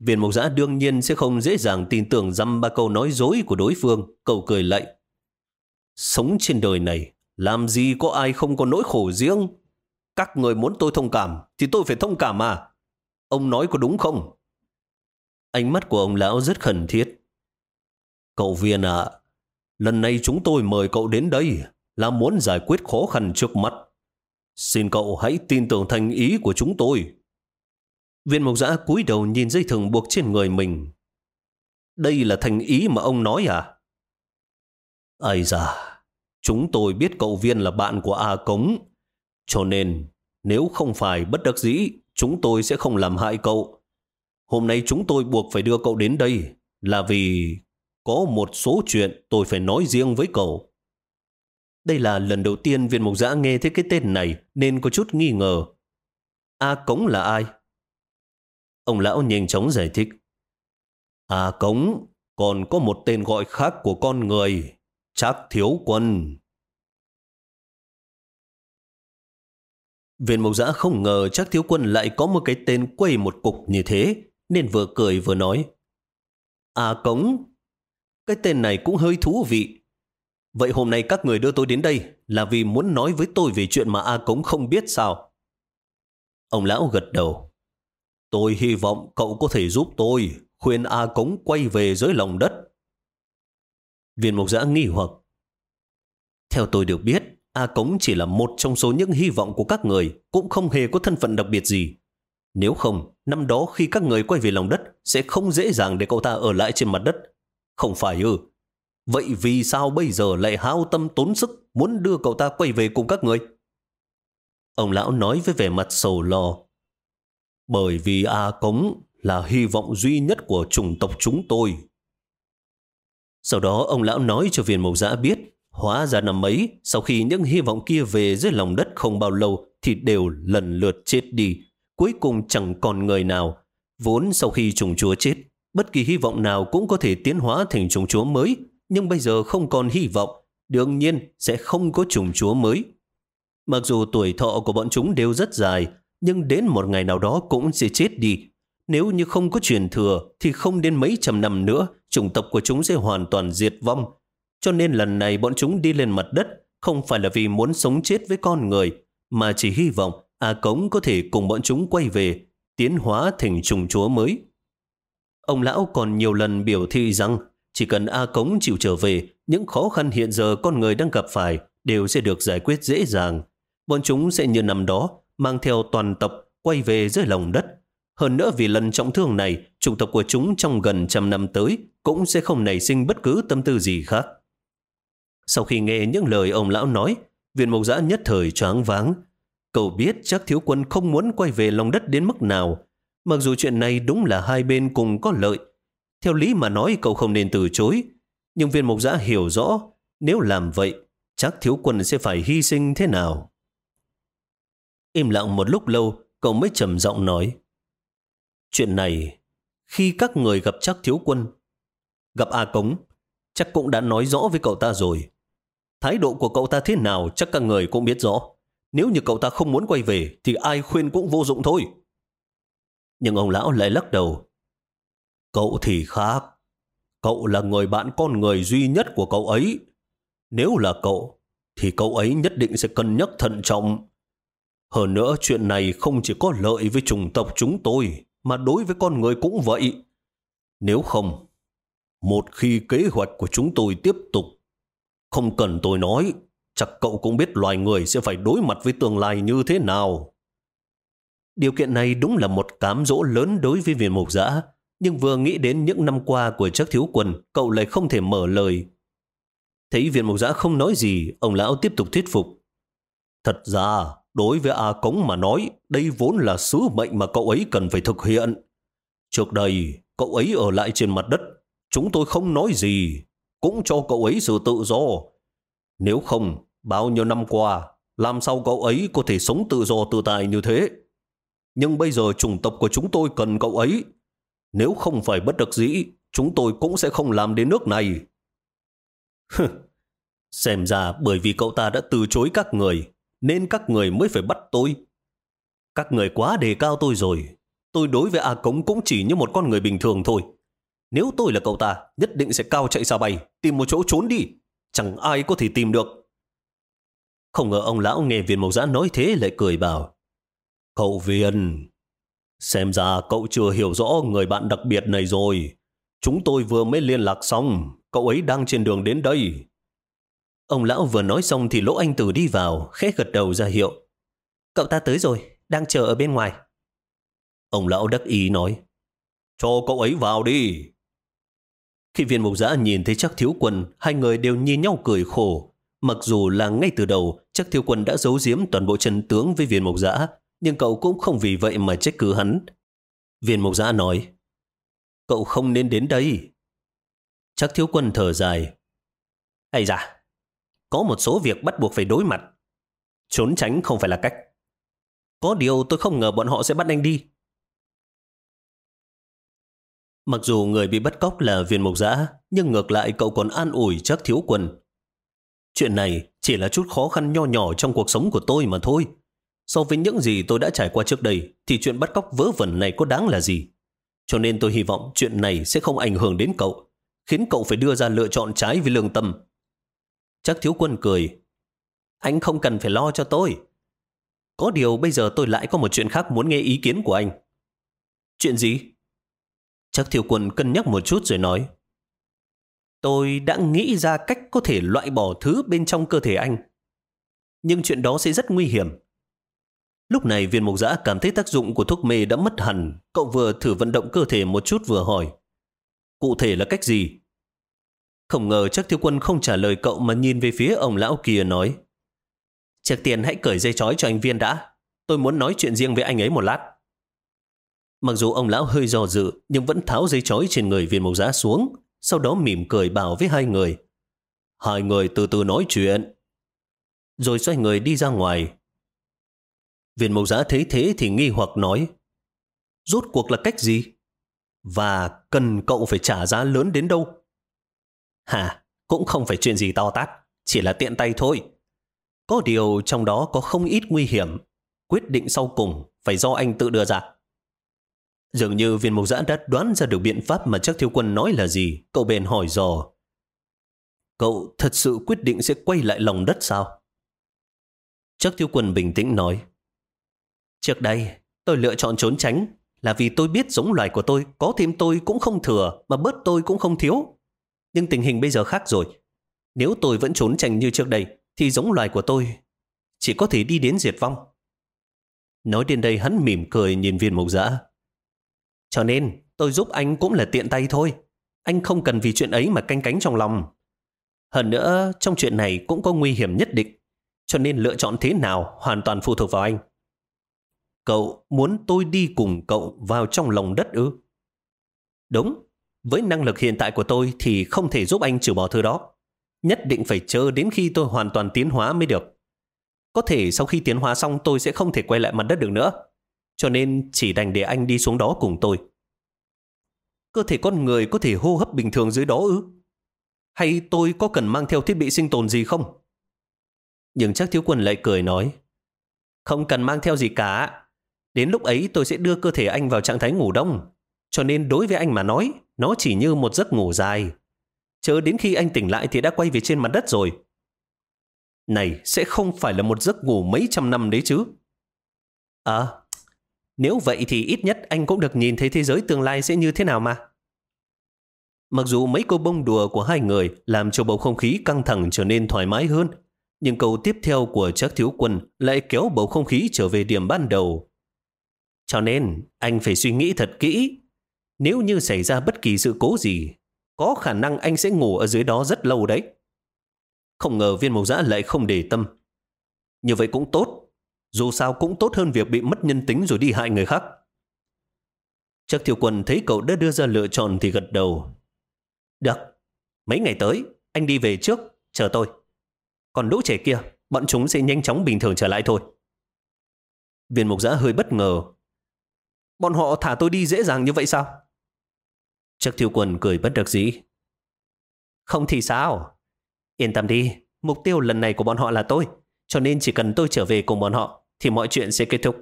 Viên mộc giã đương nhiên sẽ không dễ dàng tin tưởng dăm ba câu nói dối của đối phương, cậu cười lạnh. Sống trên đời này, làm gì có ai không có nỗi khổ riêng? Các người muốn tôi thông cảm, thì tôi phải thông cảm à? Ông nói có đúng không? Ánh mắt của ông lão rất khẩn thiết. Cậu Viên ạ, lần này chúng tôi mời cậu đến đây là muốn giải quyết khó khăn trước mắt. Xin cậu hãy tin tưởng thành ý của chúng tôi. Viên mộc giã cúi đầu nhìn dây thừng buộc trên người mình. Đây là thành ý mà ông nói à? Ây da, chúng tôi biết cậu Viên là bạn của A Cống. Cho nên, nếu không phải bất đắc dĩ, chúng tôi sẽ không làm hại cậu. Hôm nay chúng tôi buộc phải đưa cậu đến đây là vì có một số chuyện tôi phải nói riêng với cậu. Đây là lần đầu tiên viên mục giã nghe thấy cái tên này nên có chút nghi ngờ. A Cống là ai? Ông lão nhanh chóng giải thích. A cống, còn có một tên gọi khác của con người, Trác thiếu quân. Viên mộc giã không ngờ Trác thiếu quân lại có một cái tên quay một cục như thế, nên vừa cười vừa nói. À cống, cái tên này cũng hơi thú vị. Vậy hôm nay các người đưa tôi đến đây là vì muốn nói với tôi về chuyện mà A Cống không biết sao? Ông lão gật đầu. Tôi hy vọng cậu có thể giúp tôi khuyên A Cống quay về dưới lòng đất. Viên mục giã nghi hoặc. Theo tôi được biết, A Cống chỉ là một trong số những hy vọng của các người, cũng không hề có thân phận đặc biệt gì. Nếu không, năm đó khi các người quay về lòng đất, sẽ không dễ dàng để cậu ta ở lại trên mặt đất. Không phải ư? Vậy vì sao bây giờ lại hao tâm tốn sức muốn đưa cậu ta quay về cùng các người? Ông lão nói với vẻ mặt sầu lo. Bởi vì A Cống là hy vọng duy nhất của chủng tộc chúng tôi. Sau đó ông lão nói cho viên mộc giã biết, hóa ra năm ấy, sau khi những hy vọng kia về dưới lòng đất không bao lâu thì đều lần lượt chết đi. Cuối cùng chẳng còn người nào. Vốn sau khi trùng chúa chết, bất kỳ hy vọng nào cũng có thể tiến hóa thành trùng chúa mới, nhưng bây giờ không còn hy vọng, đương nhiên sẽ không có trùng chúa mới. Mặc dù tuổi thọ của bọn chúng đều rất dài, nhưng đến một ngày nào đó cũng sẽ chết đi. Nếu như không có truyền thừa, thì không đến mấy trăm năm nữa, chủng tộc của chúng sẽ hoàn toàn diệt vong. Cho nên lần này bọn chúng đi lên mặt đất, không phải là vì muốn sống chết với con người, mà chỉ hy vọng À, A Cống có thể cùng bọn chúng quay về, tiến hóa thành trùng chúa mới. Ông lão còn nhiều lần biểu thị rằng chỉ cần A Cống chịu trở về, những khó khăn hiện giờ con người đang gặp phải đều sẽ được giải quyết dễ dàng. Bọn chúng sẽ như năm đó mang theo toàn tộc quay về dưới lòng đất. Hơn nữa vì lần trọng thương này, chủng tộc của chúng trong gần trăm năm tới cũng sẽ không nảy sinh bất cứ tâm tư gì khác. Sau khi nghe những lời ông lão nói, viên mộc giã nhất thời choáng váng. Cậu biết chắc thiếu quân không muốn quay về lòng đất đến mức nào. Mặc dù chuyện này đúng là hai bên cùng có lợi. Theo lý mà nói cậu không nên từ chối. Nhưng viên mộc giã hiểu rõ, nếu làm vậy, chắc thiếu quân sẽ phải hy sinh thế nào. Im lặng một lúc lâu, cậu mới trầm giọng nói. Chuyện này, khi các người gặp chắc thiếu quân, gặp A Cống, chắc cũng đã nói rõ với cậu ta rồi. Thái độ của cậu ta thế nào chắc các người cũng biết rõ. Nếu như cậu ta không muốn quay về thì ai khuyên cũng vô dụng thôi. Nhưng ông lão lại lắc đầu. Cậu thì khác. Cậu là người bạn con người duy nhất của cậu ấy. Nếu là cậu, thì cậu ấy nhất định sẽ cân nhắc thận trọng. Hơn nữa, chuyện này không chỉ có lợi với chủng tộc chúng tôi, mà đối với con người cũng vậy. Nếu không, một khi kế hoạch của chúng tôi tiếp tục, không cần tôi nói, chắc cậu cũng biết loài người sẽ phải đối mặt với tương lai như thế nào. Điều kiện này đúng là một cám dỗ lớn đối với viên mục giã, nhưng vừa nghĩ đến những năm qua của chắc thiếu quân, cậu lại không thể mở lời. Thấy viên mục giã không nói gì, ông lão tiếp tục thuyết phục. Thật ra, đối với A Cống mà nói, đây vốn là sứ mệnh mà cậu ấy cần phải thực hiện. Trước đây, cậu ấy ở lại trên mặt đất, chúng tôi không nói gì, cũng cho cậu ấy sự tự do. Nếu không, bao nhiêu năm qua, làm sao cậu ấy có thể sống tự do tự tại như thế? Nhưng bây giờ chủng tộc của chúng tôi cần cậu ấy. Nếu không phải bất đắc dĩ, chúng tôi cũng sẽ không làm đến nước này. (laughs) Xem ra bởi vì cậu ta đã từ chối các người, nên các người mới phải bắt tôi. Các người quá đề cao tôi rồi. Tôi đối với A Cống cũng chỉ như một con người bình thường thôi. Nếu tôi là cậu ta, nhất định sẽ cao chạy xa bay, tìm một chỗ trốn đi. Chẳng ai có thể tìm được. Không ngờ ông lão nghe viên mộc giã nói thế lại cười bảo. Cậu viên, xem ra cậu chưa hiểu rõ người bạn đặc biệt này rồi. Chúng tôi vừa mới liên lạc xong, cậu ấy đang trên đường đến đây. Ông lão vừa nói xong thì Lỗ Anh Tử đi vào, khẽ gật đầu ra hiệu. Cậu ta tới rồi, đang chờ ở bên ngoài. Ông lão đắc ý nói, cho cậu ấy vào đi. Khi viên mục giã nhìn thấy chắc thiếu quân, hai người đều nhìn nhau cười khổ. Mặc dù là ngay từ đầu, chắc thiếu quân đã giấu giếm toàn bộ chân tướng với viên mục giã, nhưng cậu cũng không vì vậy mà trách cứ hắn. Viên mục giã nói, cậu không nên đến đây. Chắc thiếu quân thở dài. Ây da, có một số việc bắt buộc phải đối mặt. Trốn tránh không phải là cách. Có điều tôi không ngờ bọn họ sẽ bắt anh đi. Mặc dù người bị bắt cóc là viên mục giã, nhưng ngược lại cậu còn an ủi chắc thiếu quân. Chuyện này chỉ là chút khó khăn nho nhỏ trong cuộc sống của tôi mà thôi. So với những gì tôi đã trải qua trước đây, thì chuyện bắt cóc vớ vẩn này có đáng là gì? Cho nên tôi hy vọng chuyện này sẽ không ảnh hưởng đến cậu, khiến cậu phải đưa ra lựa chọn trái với lương tâm. Chắc thiếu quân cười. Anh không cần phải lo cho tôi. Có điều bây giờ tôi lại có một chuyện khác muốn nghe ý kiến của anh. Chuyện gì? Chắc thiếu quân cân nhắc một chút rồi nói. Tôi đã nghĩ ra cách có thể loại bỏ thứ bên trong cơ thể anh. Nhưng chuyện đó sẽ rất nguy hiểm. Lúc này viên mục giã cảm thấy tác dụng của thuốc mê đã mất hẳn. Cậu vừa thử vận động cơ thể một chút vừa hỏi. Cụ thể là cách gì? Không ngờ chắc thiếu quân không trả lời cậu mà nhìn về phía ông lão kia nói. Trước tiên hãy cởi dây chói cho anh Viên đã. Tôi muốn nói chuyện riêng với anh ấy một lát. Mặc dù ông lão hơi do dự, nhưng vẫn tháo dây chói trên người viên mộc giá xuống, sau đó mỉm cười bảo với hai người. Hai người từ từ nói chuyện. Rồi xoay người đi ra ngoài. Viên mộc giá thấy thế thì nghi hoặc nói. Rốt cuộc là cách gì? Và cần cậu phải trả giá lớn đến đâu? Hả, cũng không phải chuyện gì to tát, chỉ là tiện tay thôi. Có điều trong đó có không ít nguy hiểm. Quyết định sau cùng phải do anh tự đưa ra. Dường như viên mục giã đã đoán ra được biện pháp mà chắc thiếu quân nói là gì. Cậu bèn hỏi dò. Cậu thật sự quyết định sẽ quay lại lòng đất sao? Chắc thiếu quân bình tĩnh nói. Trước đây, tôi lựa chọn trốn tránh là vì tôi biết giống loài của tôi có thêm tôi cũng không thừa mà bớt tôi cũng không thiếu. Nhưng tình hình bây giờ khác rồi. Nếu tôi vẫn trốn tránh như trước đây thì giống loài của tôi chỉ có thể đi đến diệt vong. Nói đến đây hắn mỉm cười nhìn viên mục giã. Cho nên tôi giúp anh cũng là tiện tay thôi. Anh không cần vì chuyện ấy mà canh cánh trong lòng. Hơn nữa, trong chuyện này cũng có nguy hiểm nhất định. Cho nên lựa chọn thế nào hoàn toàn phụ thuộc vào anh. Cậu muốn tôi đi cùng cậu vào trong lòng đất ư? Đúng. Với năng lực hiện tại của tôi thì không thể giúp anh trừ bỏ thứ đó. Nhất định phải chờ đến khi tôi hoàn toàn tiến hóa mới được. Có thể sau khi tiến hóa xong tôi sẽ không thể quay lại mặt đất được nữa cho nên chỉ đành để anh đi xuống đó cùng tôi. Cơ thể con người có thể hô hấp bình thường dưới đó ư? Hay tôi có cần mang theo thiết bị sinh tồn gì không? Nhưng chắc thiếu quân lại cười nói, không cần mang theo gì cả. Đến lúc ấy tôi sẽ đưa cơ thể anh vào trạng thái ngủ đông. Cho nên đối với anh mà nói, nó chỉ như một giấc ngủ dài. Chờ đến khi anh tỉnh lại thì đã quay về trên mặt đất rồi. Này, sẽ không phải là một giấc ngủ mấy trăm năm đấy chứ. À, nếu vậy thì ít nhất anh cũng được nhìn thấy thế giới tương lai sẽ như thế nào mà. Mặc dù mấy câu bông đùa của hai người làm cho bầu không khí căng thẳng trở nên thoải mái hơn, nhưng câu tiếp theo của chắc thiếu quân lại kéo bầu không khí trở về điểm ban đầu. Cho nên, anh phải suy nghĩ thật kỹ. Nếu như xảy ra bất kỳ sự cố gì, có khả năng anh sẽ ngủ ở dưới đó rất lâu đấy. Không ngờ viên mộc giã lại không để tâm. Như vậy cũng tốt. Dù sao cũng tốt hơn việc bị mất nhân tính rồi đi hại người khác. Chắc thiếu quân thấy cậu đã đưa ra lựa chọn thì gật đầu. Được, mấy ngày tới, anh đi về trước, chờ tôi. Còn lũ trẻ kia, bọn chúng sẽ nhanh chóng bình thường trở lại thôi. Viên mục giã hơi bất ngờ. Bọn họ thả tôi đi dễ dàng như vậy sao? Chắc thiếu quân cười bất đắc dĩ. Không thì sao? Yên tâm đi, mục tiêu lần này của bọn họ là tôi, cho nên chỉ cần tôi trở về cùng bọn họ thì mọi chuyện sẽ kết thúc.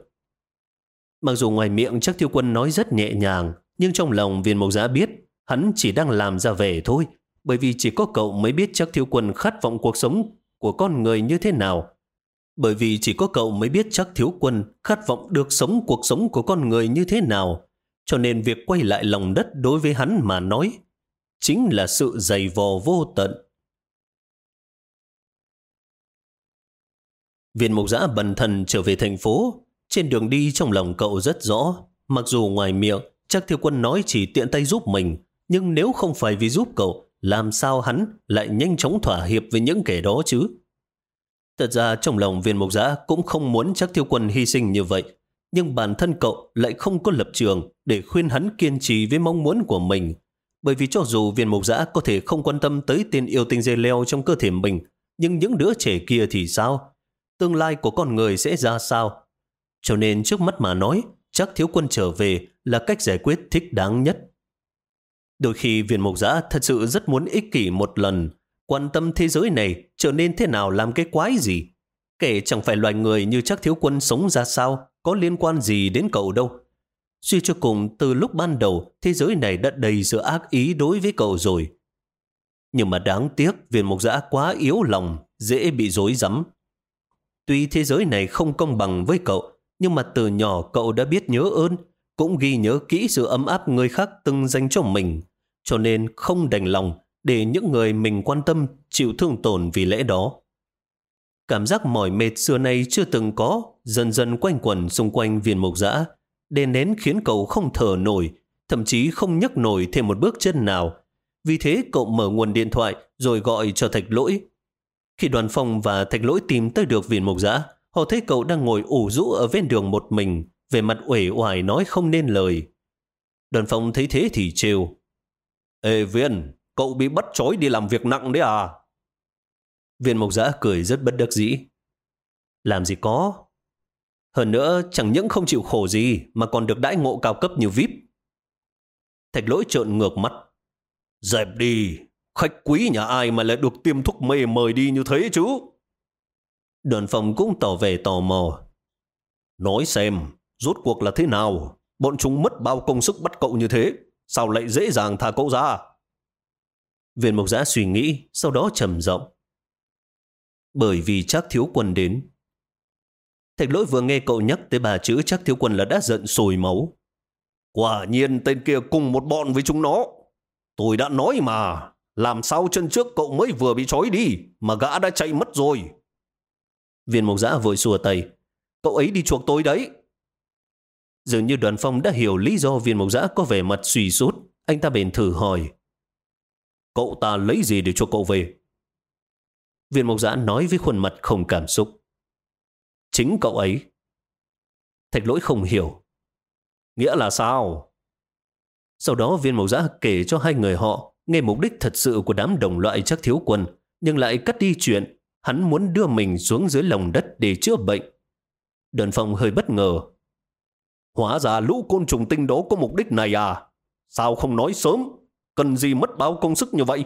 Mặc dù ngoài miệng chắc Thiêu quân nói rất nhẹ nhàng, nhưng trong lòng viên mộc giã biết hắn chỉ đang làm ra vẻ thôi, bởi vì chỉ có cậu mới biết chắc thiếu quân khát vọng cuộc sống của con người như thế nào. Bởi vì chỉ có cậu mới biết chắc thiếu quân khát vọng được sống cuộc sống của con người như thế nào. Cho nên việc quay lại lòng đất đối với hắn mà nói chính là sự dày vò vô tận. Viên mục giã bần thần trở về thành phố. Trên đường đi trong lòng cậu rất rõ. Mặc dù ngoài miệng, chắc thiếu quân nói chỉ tiện tay giúp mình. Nhưng nếu không phải vì giúp cậu, làm sao hắn lại nhanh chóng thỏa hiệp với những kẻ đó chứ? Thật ra trong lòng viên mục giã cũng không muốn chắc thiếu quân hy sinh như vậy. Nhưng bản thân cậu lại không có lập trường để khuyên hắn kiên trì với mong muốn của mình. Bởi vì cho dù viên mục giã có thể không quan tâm tới tên yêu tinh dây leo trong cơ thể mình, nhưng những đứa trẻ kia thì sao? Tương lai của con người sẽ ra sao. Cho nên trước mắt mà nói, chắc thiếu quân trở về là cách giải quyết thích đáng nhất. Đôi khi viên mục giã thật sự rất muốn ích kỷ một lần, quan tâm thế giới này trở nên thế nào làm cái quái gì. Kể chẳng phải loài người như chắc thiếu quân sống ra sao, có liên quan gì đến cậu đâu. Suy cho cùng, từ lúc ban đầu, thế giới này đã đầy sự ác ý đối với cậu rồi. Nhưng mà đáng tiếc, viên mục giã quá yếu lòng, dễ bị dối rắm Tuy thế giới này không công bằng với cậu, nhưng mà từ nhỏ cậu đã biết nhớ ơn, cũng ghi nhớ kỹ sự ấm áp người khác từng dành cho mình, cho nên không đành lòng để những người mình quan tâm chịu thương tổn vì lẽ đó. Cảm giác mỏi mệt xưa nay chưa từng có, dần dần quanh quẩn xung quanh viên mục giã, đè nén khiến cậu không thở nổi, thậm chí không nhấc nổi thêm một bước chân nào. Vì thế cậu mở nguồn điện thoại rồi gọi cho thạch lỗi, khi đoàn phong và thạch lỗi tìm tới được viên mục giã, họ thấy cậu đang ngồi ủ rũ ở ven đường một mình, về mặt uể oải nói không nên lời. Đoàn phong thấy thế thì trêu. Ê viên, cậu bị bắt trói đi làm việc nặng đấy à? Viên mục giã cười rất bất đắc dĩ. Làm gì có. Hơn nữa, chẳng những không chịu khổ gì mà còn được đãi ngộ cao cấp như VIP. Thạch lỗi trợn ngược mắt. Dẹp đi, Khách quý nhà ai mà lại được tiêm thuốc mê mời đi như thế chứ? Đoàn phòng cũng tỏ vẻ tò mò. Nói xem, rốt cuộc là thế nào? Bọn chúng mất bao công sức bắt cậu như thế. Sao lại dễ dàng thả cậu ra? Viên mộc giã suy nghĩ, sau đó trầm giọng. Bởi vì chắc thiếu quân đến. Thạch lỗi vừa nghe cậu nhắc tới bà chữ chắc thiếu quân là đã giận sồi máu. Quả nhiên tên kia cùng một bọn với chúng nó. Tôi đã nói mà, làm sao chân trước cậu mới vừa bị trói đi, mà gã đã chạy mất rồi. Viên mộc giã vội xua tay. Cậu ấy đi chuộc tôi đấy. Dường như đoàn phong đã hiểu lý do viên mộc giã có vẻ mặt suy sút. Anh ta bền thử hỏi. Cậu ta lấy gì để cho cậu về? Viên mộc giã nói với khuôn mặt không cảm xúc. Chính cậu ấy. Thạch lỗi không hiểu. Nghĩa là sao? Sau đó viên mộc giã kể cho hai người họ nghe mục đích thật sự của đám đồng loại chắc thiếu quân, nhưng lại cắt đi chuyện hắn muốn đưa mình xuống dưới lòng đất để chữa bệnh. Đơn phong hơi bất ngờ. Hóa ra lũ côn trùng tinh đó có mục đích này à? Sao không nói sớm? Cần gì mất bao công sức như vậy?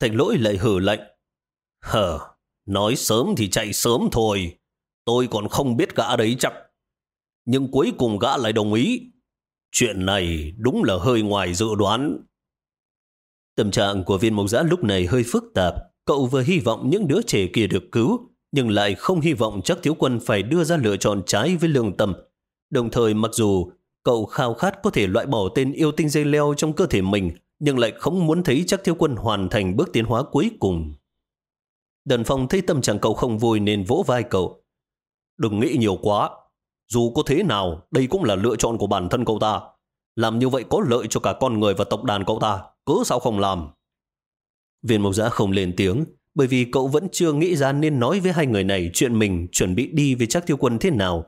Thành lỗi lại hử lạnh. Hờ, nói sớm thì chạy sớm thôi. Tôi còn không biết gã đấy chắc. Nhưng cuối cùng gã lại đồng ý. Chuyện này đúng là hơi ngoài dự đoán. Tâm trạng của viên mộc giã lúc này hơi phức tạp. Cậu vừa hy vọng những đứa trẻ kia được cứu, nhưng lại không hy vọng chắc thiếu quân phải đưa ra lựa chọn trái với lương tâm. Đồng thời mặc dù cậu khao khát có thể loại bỏ tên yêu tinh dây leo trong cơ thể mình, nhưng lại không muốn thấy chắc thiếu quân hoàn thành bước tiến hóa cuối cùng. Đần Phong thấy tâm trạng cậu không vui nên vỗ vai cậu. Đừng nghĩ nhiều quá. Dù có thế nào, đây cũng là lựa chọn của bản thân cậu ta. Làm như vậy có lợi cho cả con người và tộc đàn cậu ta. Cớ sao không làm? Viên mộc giã không lên tiếng, bởi vì cậu vẫn chưa nghĩ ra nên nói với hai người này chuyện mình chuẩn bị đi với chắc tiêu quân thế nào.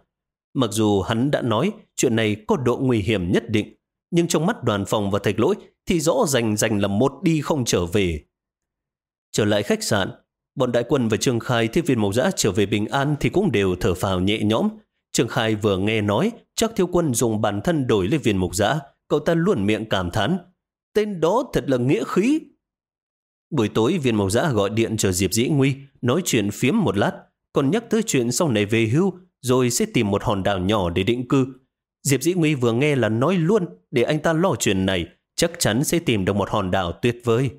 Mặc dù hắn đã nói chuyện này có độ nguy hiểm nhất định, nhưng trong mắt đoàn phòng và thạch lỗi thì rõ rành rành là một đi không trở về. Trở lại khách sạn, bọn đại quân và Trương Khai thiết viên mộc giã trở về bình an thì cũng đều thở phào nhẹ nhõm. Trương Khai vừa nghe nói chắc thiếu quân dùng bản thân đổi lên viên mục giã, cậu ta luôn miệng cảm thán. Tên đó thật là nghĩa khí. Buổi tối viên mộc giã gọi điện cho Diệp Dĩ Nguy, nói chuyện phiếm một lát, còn nhắc tới chuyện sau này về hưu, rồi sẽ tìm một hòn đảo nhỏ để định cư. Diệp Dĩ Nguy vừa nghe là nói luôn để anh ta lo chuyện này, chắc chắn sẽ tìm được một hòn đảo tuyệt vời.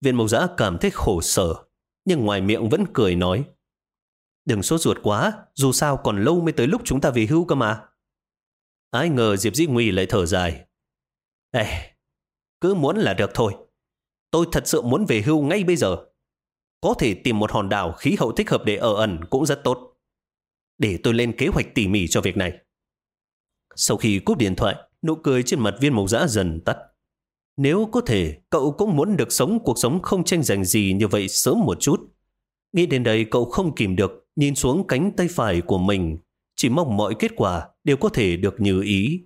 Viên mộc giã cảm thấy khổ sở, nhưng ngoài miệng vẫn cười nói. Đừng sốt ruột quá, dù sao còn lâu mới tới lúc chúng ta về hưu cơ mà. Ai ngờ Diệp Dĩ Nguy lại thở dài. Ê, cứ muốn là được thôi. Tôi thật sự muốn về hưu ngay bây giờ. Có thể tìm một hòn đảo khí hậu thích hợp để ở ẩn cũng rất tốt. Để tôi lên kế hoạch tỉ mỉ cho việc này. Sau khi cúp điện thoại, nụ cười trên mặt viên mộc giã dần tắt. Nếu có thể, cậu cũng muốn được sống cuộc sống không tranh giành gì như vậy sớm một chút. Nghĩ đến đây cậu không kìm được, nhìn xuống cánh tay phải của mình. Chỉ mong mọi kết quả đều có thể được như ý.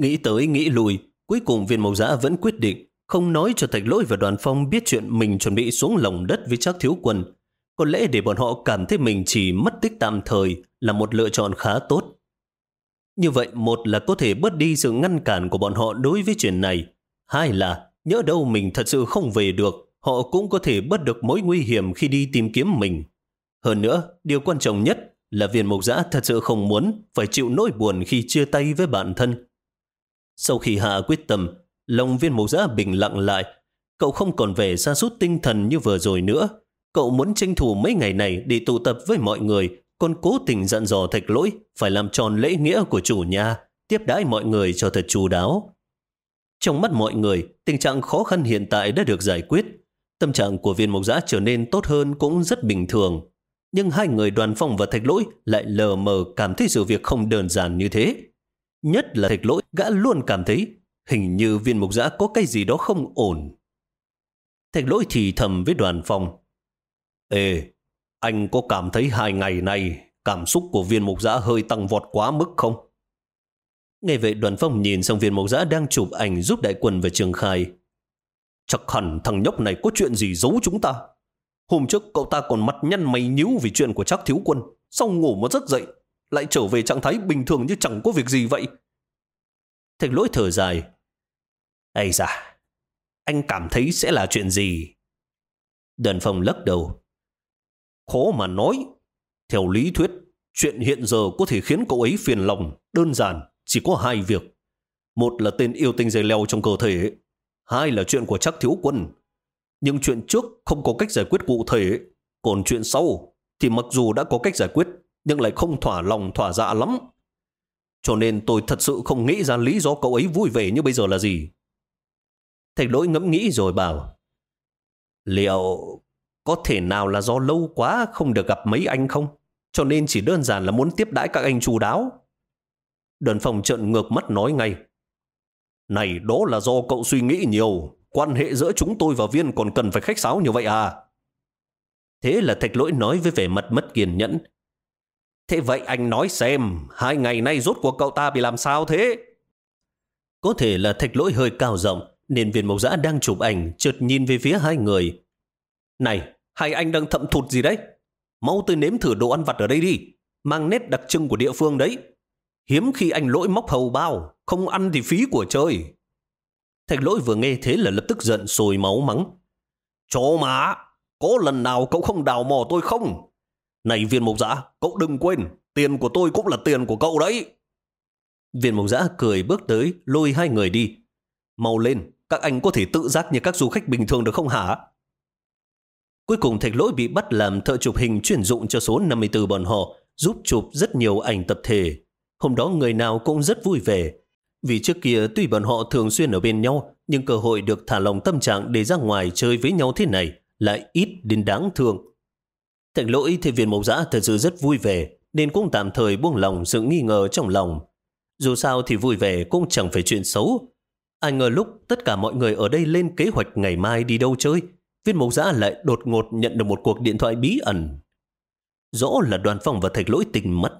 Nghĩ tới nghĩ lùi cuối cùng viên mộc giã vẫn quyết định không nói cho thạch lỗi và đoàn phong biết chuyện mình chuẩn bị xuống lòng đất với chắc thiếu quân. Có lẽ để bọn họ cảm thấy mình chỉ mất tích tạm thời là một lựa chọn khá tốt. Như vậy một là có thể bớt đi sự ngăn cản của bọn họ đối với chuyện này. Hai là nhớ đâu mình thật sự không về được, họ cũng có thể bớt được mối nguy hiểm khi đi tìm kiếm mình. Hơn nữa, điều quan trọng nhất là viên mục giã thật sự không muốn phải chịu nỗi buồn khi chia tay với bản thân. Sau khi hạ quyết tâm, lòng viên mục giã bình lặng lại. Cậu không còn về xa sút tinh thần như vừa rồi nữa. Cậu muốn tranh thủ mấy ngày này để tụ tập với mọi người, còn cố tình dặn dò thạch lỗi phải làm tròn lễ nghĩa của chủ nhà, tiếp đãi mọi người cho thật chú đáo. Trong mắt mọi người, tình trạng khó khăn hiện tại đã được giải quyết. Tâm trạng của viên mộc giã trở nên tốt hơn cũng rất bình thường. Nhưng hai người đoàn phong và thạch lỗi lại lờ mờ cảm thấy sự việc không đơn giản như thế. Nhất là thạch lỗi gã luôn cảm thấy hình như viên mục giã có cái gì đó không ổn. Thạch lỗi thì thầm với đoàn phong. Ê, anh có cảm thấy hai ngày này cảm xúc của viên mục giã hơi tăng vọt quá mức không? Nghe vậy đoàn phong nhìn sang viên mộc giã đang chụp ảnh giúp đại quân về trường khai. Chắc hẳn thằng nhóc này có chuyện gì giấu chúng ta. Hôm trước cậu ta còn mặt nhăn mày nhíu vì chuyện của chắc thiếu quân. Sau ngủ một giấc dậy, lại trở về trạng thái bình thường như chẳng có việc gì vậy. Thạch lỗi thở dài. Ây da, anh cảm thấy sẽ là chuyện gì? Đần phòng lắc đầu. Khó mà nói. Theo lý thuyết, chuyện hiện giờ có thể khiến cậu ấy phiền lòng, đơn giản chỉ có hai việc. Một là tên yêu tinh dây leo trong cơ thể, hai là chuyện của chắc thiếu quân. Nhưng chuyện trước không có cách giải quyết cụ thể, còn chuyện sau thì mặc dù đã có cách giải quyết, nhưng lại không thỏa lòng thỏa dạ lắm. Cho nên tôi thật sự không nghĩ ra lý do cậu ấy vui vẻ như bây giờ là gì. Thạch lỗi ngẫm nghĩ rồi bảo, liệu có thể nào là do lâu quá không được gặp mấy anh không? Cho nên chỉ đơn giản là muốn tiếp đãi các anh chú đáo. Đơn phòng trận ngược mắt nói ngay. Này đó là do cậu suy nghĩ nhiều. Quan hệ giữa chúng tôi và viên còn cần phải khách sáo như vậy à? Thế là thạch lỗi nói với vẻ mặt mất kiên nhẫn. Thế vậy anh nói xem, hai ngày nay rốt cuộc cậu ta bị làm sao thế? Có thể là thạch lỗi hơi cao rộng, nên viên mộc giã đang chụp ảnh, chợt nhìn về phía hai người. Này, hai anh đang thậm thụt gì đấy? Mau tới nếm thử đồ ăn vặt ở đây đi, mang nét đặc trưng của địa phương đấy. Hiếm khi anh lỗi móc hầu bao, không ăn thì phí của chơi. Thạch lỗi vừa nghe thế là lập tức giận sôi máu mắng. Chó má, có lần nào cậu không đào mò tôi không? Này viên mộc giã, cậu đừng quên, tiền của tôi cũng là tiền của cậu đấy. Viên mộc giã cười bước tới, lôi hai người đi. Mau lên, các anh có thể tự giác như các du khách bình thường được không hả? Cuối cùng thạch lỗi bị bắt làm thợ chụp hình chuyển dụng cho số 54 bọn họ, giúp chụp rất nhiều ảnh tập thể. Hôm đó người nào cũng rất vui vẻ. Vì trước kia tuy bọn họ thường xuyên ở bên nhau, nhưng cơ hội được thả lòng tâm trạng để ra ngoài chơi với nhau thế này lại ít đến đáng thương. Thạch lỗi thì viên mộc giã thật sự rất vui vẻ, nên cũng tạm thời buông lòng sự nghi ngờ trong lòng. Dù sao thì vui vẻ cũng chẳng phải chuyện xấu. Ai ngờ lúc tất cả mọi người ở đây lên kế hoạch ngày mai đi đâu chơi, viên mộc giã lại đột ngột nhận được một cuộc điện thoại bí ẩn. Rõ là đoàn phòng và thạch lỗi tình mất.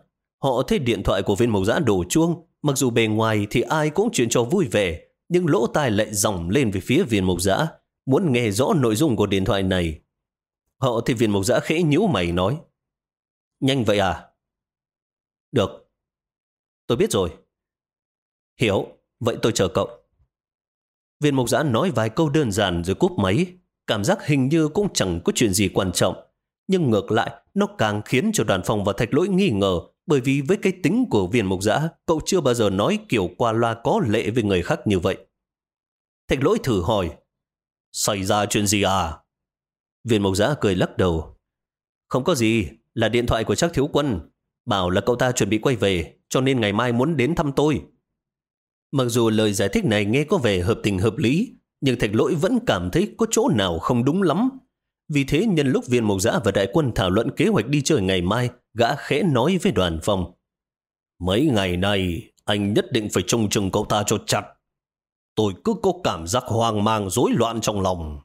Họ thấy điện thoại của viên mộc giã đổ chuông, mặc dù bề ngoài thì ai cũng chuyện cho vui vẻ, nhưng lỗ tai lại dòng lên về phía viên mộc giã, muốn nghe rõ nội dung của điện thoại này. Họ thì viên mộc giã khẽ nhíu mày nói. Nhanh vậy à? Được. Tôi biết rồi. Hiểu, vậy tôi chờ cậu. Viên mộc giã nói vài câu đơn giản rồi cúp máy. Cảm giác hình như cũng chẳng có chuyện gì quan trọng. Nhưng ngược lại, nó càng khiến cho đoàn phòng và thạch lỗi nghi ngờ bởi vì với cái tính của viên mộc giã, cậu chưa bao giờ nói kiểu qua loa có lệ với người khác như vậy. Thạch lỗi thử hỏi, xảy ra chuyện gì à? Viên mộc giã cười lắc đầu. Không có gì, là điện thoại của chắc thiếu quân. Bảo là cậu ta chuẩn bị quay về, cho nên ngày mai muốn đến thăm tôi. Mặc dù lời giải thích này nghe có vẻ hợp tình hợp lý, nhưng thạch lỗi vẫn cảm thấy có chỗ nào không đúng lắm. Vì thế nhân lúc viên mộc giã và đại quân thảo luận kế hoạch đi chơi ngày mai, gã khẽ nói với đoàn phòng. Mấy ngày này, anh nhất định phải trông chừng cậu ta cho chặt. Tôi cứ có cảm giác hoang mang rối loạn trong lòng.